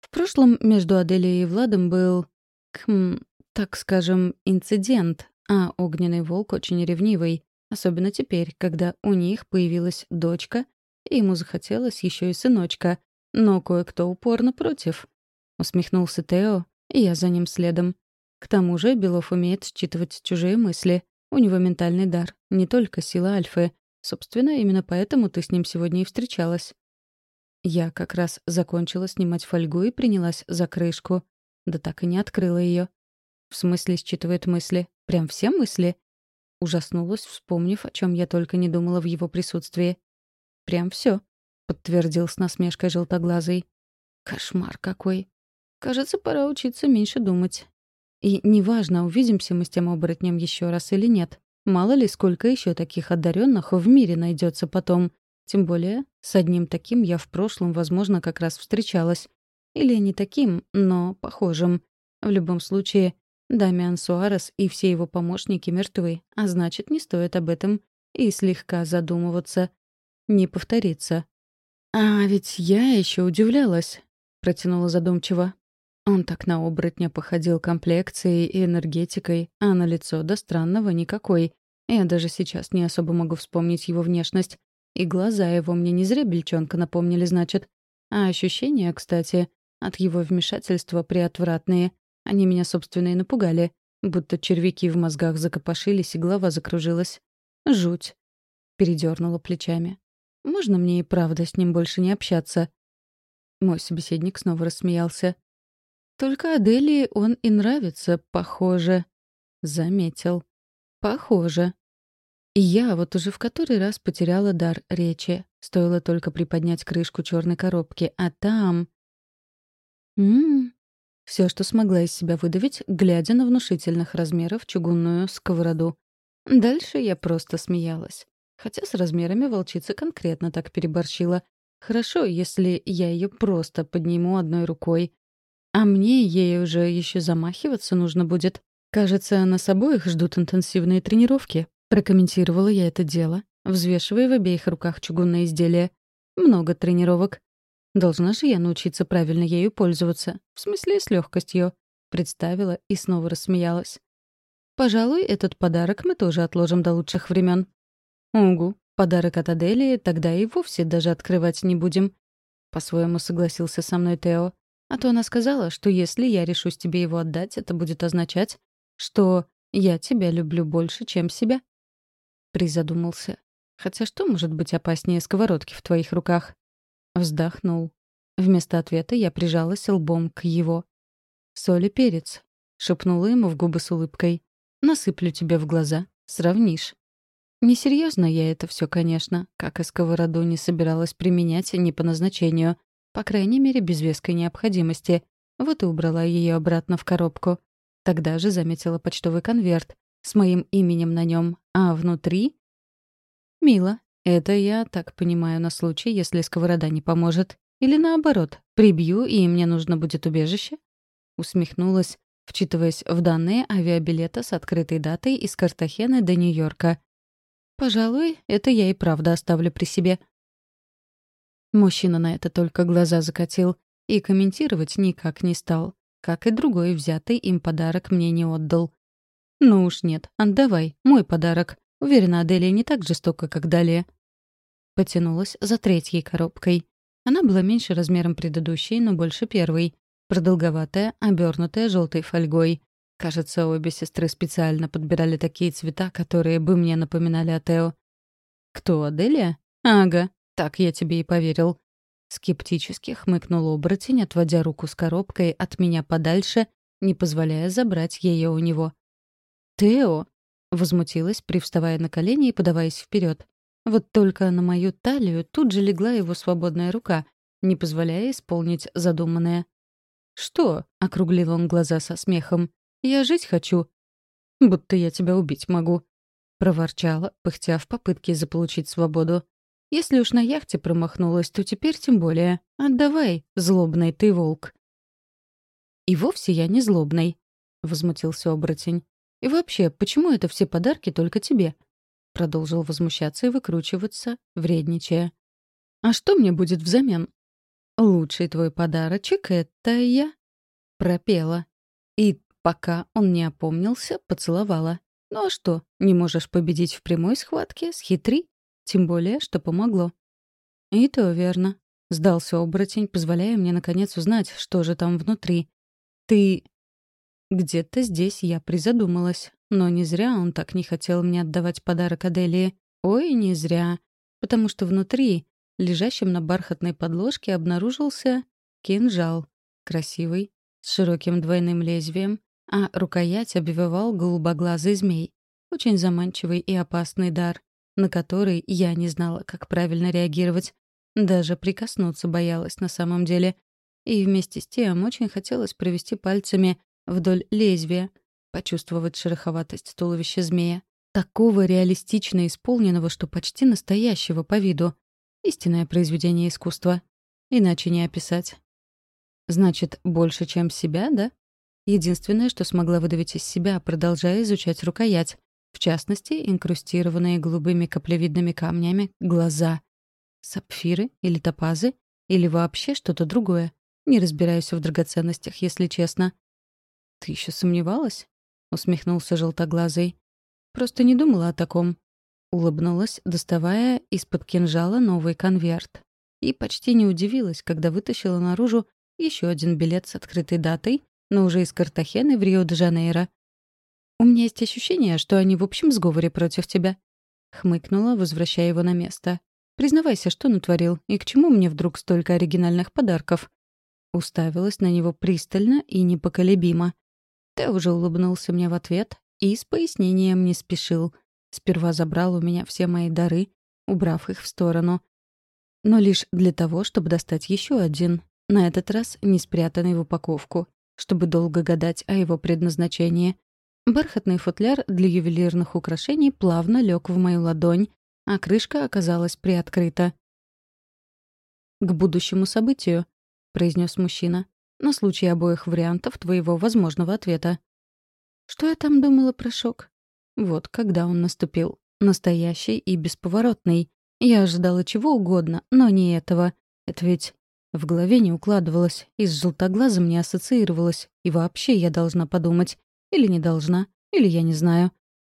В прошлом между Аделией и Владом был, хм, так скажем, инцидент, а огненный волк очень ревнивый, особенно теперь, когда у них появилась дочка, и ему захотелось еще и сыночка, но кое-кто упорно против. Усмехнулся Тео, и я за ним следом. К тому же Белов умеет считывать чужие мысли. У него ментальный дар, не только сила Альфы. Собственно, именно поэтому ты с ним сегодня и встречалась. Я как раз закончила снимать фольгу и принялась за крышку. Да так и не открыла ее. В смысле считывает мысли? Прям все мысли? Ужаснулась, вспомнив, о чем я только не думала в его присутствии. Прям все, подтвердил с насмешкой желтоглазый. Кошмар какой. Кажется, пора учиться меньше думать. И неважно, увидимся мы с тем оборотнем еще раз или нет. Мало ли, сколько еще таких одаренных в мире найдется потом. Тем более, с одним таким я в прошлом, возможно, как раз встречалась. Или не таким, но похожим. В любом случае, Дамиан Суарес и все его помощники мертвы, а значит, не стоит об этом и слегка задумываться. Не повторится. «А ведь я еще удивлялась», — протянула задумчиво. Он так на оборотня походил комплекцией и энергетикой, а на лицо до странного никакой. Я даже сейчас не особо могу вспомнить его внешность. И глаза его мне не зря бельчонка напомнили, значит. А ощущения, кстати, от его вмешательства приотвратные. Они меня, собственно, и напугали. Будто червяки в мозгах закопошились, и голова закружилась. Жуть. Передернула плечами. Можно мне и правда с ним больше не общаться? Мой собеседник снова рассмеялся. Только Аделии он и нравится, похоже. Заметил. Похоже. И я вот уже в который раз потеряла дар речи. Стоило только приподнять крышку черной коробки, а там... Ммм... Все, что смогла из себя выдавить, глядя на внушительных размеров чугунную сковороду. Дальше я просто смеялась. Хотя с размерами волчица конкретно так переборщила. Хорошо, если я ее просто подниму одной рукой. А мне ей уже еще замахиваться нужно будет. Кажется, нас обоих ждут интенсивные тренировки. Прокомментировала я это дело, взвешивая в обеих руках чугунное изделие. Много тренировок. Должна же я научиться правильно ею пользоваться. В смысле, с легкостью. Представила и снова рассмеялась. Пожалуй, этот подарок мы тоже отложим до лучших времен. Угу, подарок от Адели тогда и вовсе даже открывать не будем. По-своему согласился со мной Тео. А то она сказала, что если я решусь тебе его отдать, это будет означать, что я тебя люблю больше, чем себя. Призадумался. Хотя что может быть опаснее сковородки в твоих руках? Вздохнул. Вместо ответа я прижалась лбом к его. «Соль и перец», — шепнула ему в губы с улыбкой. «Насыплю тебе в глаза. Сравнишь». Несерьезно я это все, конечно, как и сковороду не собиралась применять ни по назначению, по крайней мере, без веской необходимости. Вот и убрала ее обратно в коробку. Тогда же заметила почтовый конверт с моим именем на нем, а внутри... Мило. Это я так понимаю на случай, если сковорода не поможет. Или наоборот, прибью, и мне нужно будет убежище? Усмехнулась, вчитываясь в данные авиабилета с открытой датой из Картахены до Нью-Йорка. Пожалуй, это я и правда оставлю при себе. Мужчина на это только глаза закатил и комментировать никак не стал как и другой взятый им подарок мне не отдал. «Ну уж нет, отдавай, мой подарок. Уверена, Аделия не так жестока, как далее». Потянулась за третьей коробкой. Она была меньше размером предыдущей, но больше первой. Продолговатая, обернутая желтой фольгой. Кажется, обе сестры специально подбирали такие цвета, которые бы мне напоминали о Тео. «Кто, Аделия? Ага, так я тебе и поверил. Скептически хмыкнул оборотень, отводя руку с коробкой от меня подальше, не позволяя забрать ее у него. «Тео!» — возмутилась, привставая на колени и подаваясь вперед. Вот только на мою талию тут же легла его свободная рука, не позволяя исполнить задуманное. «Что?» — округлил он глаза со смехом. «Я жить хочу». «Будто я тебя убить могу», — проворчала, пыхтя в попытке заполучить свободу. Если уж на яхте промахнулась, то теперь тем более. Отдавай, злобный ты волк. «И вовсе я не злобный», — возмутился оборотень. «И вообще, почему это все подарки только тебе?» Продолжил возмущаться и выкручиваться, вредничая. «А что мне будет взамен?» «Лучший твой подарочек — это я», — пропела. И пока он не опомнился, поцеловала. «Ну а что, не можешь победить в прямой схватке? Схитри, тем более, что помогло. «И то верно», — сдался оборотень, позволяя мне наконец узнать, что же там внутри. «Ты...» Где-то здесь я призадумалась. Но не зря он так не хотел мне отдавать подарок Аделии. Ой, не зря. Потому что внутри, лежащем на бархатной подложке, обнаружился кинжал. Красивый, с широким двойным лезвием, а рукоять обвивал голубоглазый змей. Очень заманчивый и опасный дар на который я не знала, как правильно реагировать. Даже прикоснуться боялась на самом деле. И вместе с тем очень хотелось провести пальцами вдоль лезвия, почувствовать шероховатость туловища змея. Такого реалистично исполненного, что почти настоящего по виду. Истинное произведение искусства. Иначе не описать. Значит, больше, чем себя, да? Единственное, что смогла выдавить из себя, продолжая изучать рукоять. В частности, инкрустированные голубыми каплевидными камнями глаза. Сапфиры или топазы? Или вообще что-то другое? Не разбираюсь в драгоценностях, если честно. «Ты еще сомневалась?» — усмехнулся желтоглазый. «Просто не думала о таком». Улыбнулась, доставая из-под кинжала новый конверт. И почти не удивилась, когда вытащила наружу еще один билет с открытой датой, но уже из Картахены в Рио-де-Жанейро. «У меня есть ощущение, что они в общем сговоре против тебя», — хмыкнула, возвращая его на место. «Признавайся, что натворил, и к чему мне вдруг столько оригинальных подарков?» Уставилась на него пристально и непоколебимо. Ты уже улыбнулся мне в ответ и с пояснением не спешил. Сперва забрал у меня все мои дары, убрав их в сторону. Но лишь для того, чтобы достать еще один, на этот раз не спрятанный в упаковку, чтобы долго гадать о его предназначении — Бархатный футляр для ювелирных украшений плавно лег в мою ладонь, а крышка оказалась приоткрыта. к будущему событию», — произнес мужчина, «на случай обоих вариантов твоего возможного ответа». Что я там думала про шок? Вот когда он наступил. Настоящий и бесповоротный. Я ожидала чего угодно, но не этого. Это ведь в голове не укладывалось, и с желтоглазом не ассоциировалось, и вообще я должна подумать. Или не должна, или я не знаю.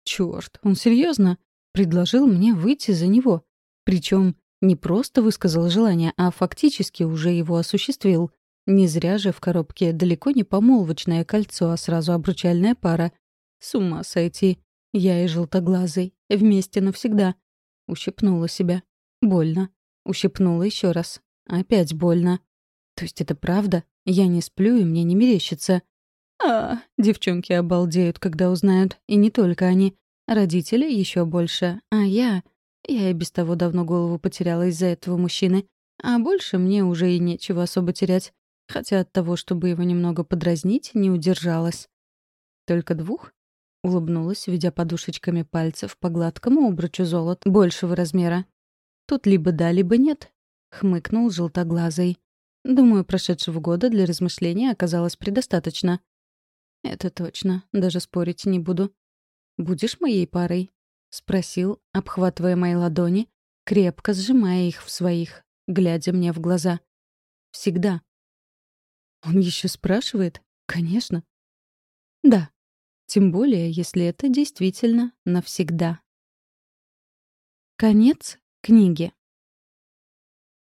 Чёрт, он серьезно предложил мне выйти за него. Причем не просто высказал желание, а фактически уже его осуществил. Не зря же в коробке далеко не помолвочное кольцо, а сразу обручальная пара. С ума сойти. Я и желтоглазый. Вместе навсегда. Ущипнула себя. Больно. Ущипнула еще раз. Опять больно. То есть это правда? Я не сплю, и мне не мерещится. А, девчонки обалдеют, когда узнают. И не только они. Родители еще больше. А я... Я и без того давно голову потеряла из-за этого мужчины. А больше мне уже и нечего особо терять. Хотя от того, чтобы его немного подразнить, не удержалась. «Только двух?» — улыбнулась, ведя подушечками пальцев по гладкому обручу золота большего размера. «Тут либо да, либо нет», — хмыкнул желтоглазый. «Думаю, прошедшего года для размышления оказалось предостаточно». «Это точно, даже спорить не буду. Будешь моей парой?» — спросил, обхватывая мои ладони, крепко сжимая их в своих, глядя мне в глаза. «Всегда», он еще спрашивает? Конечно. Да. Тем более, если это действительно навсегда. Конец книги.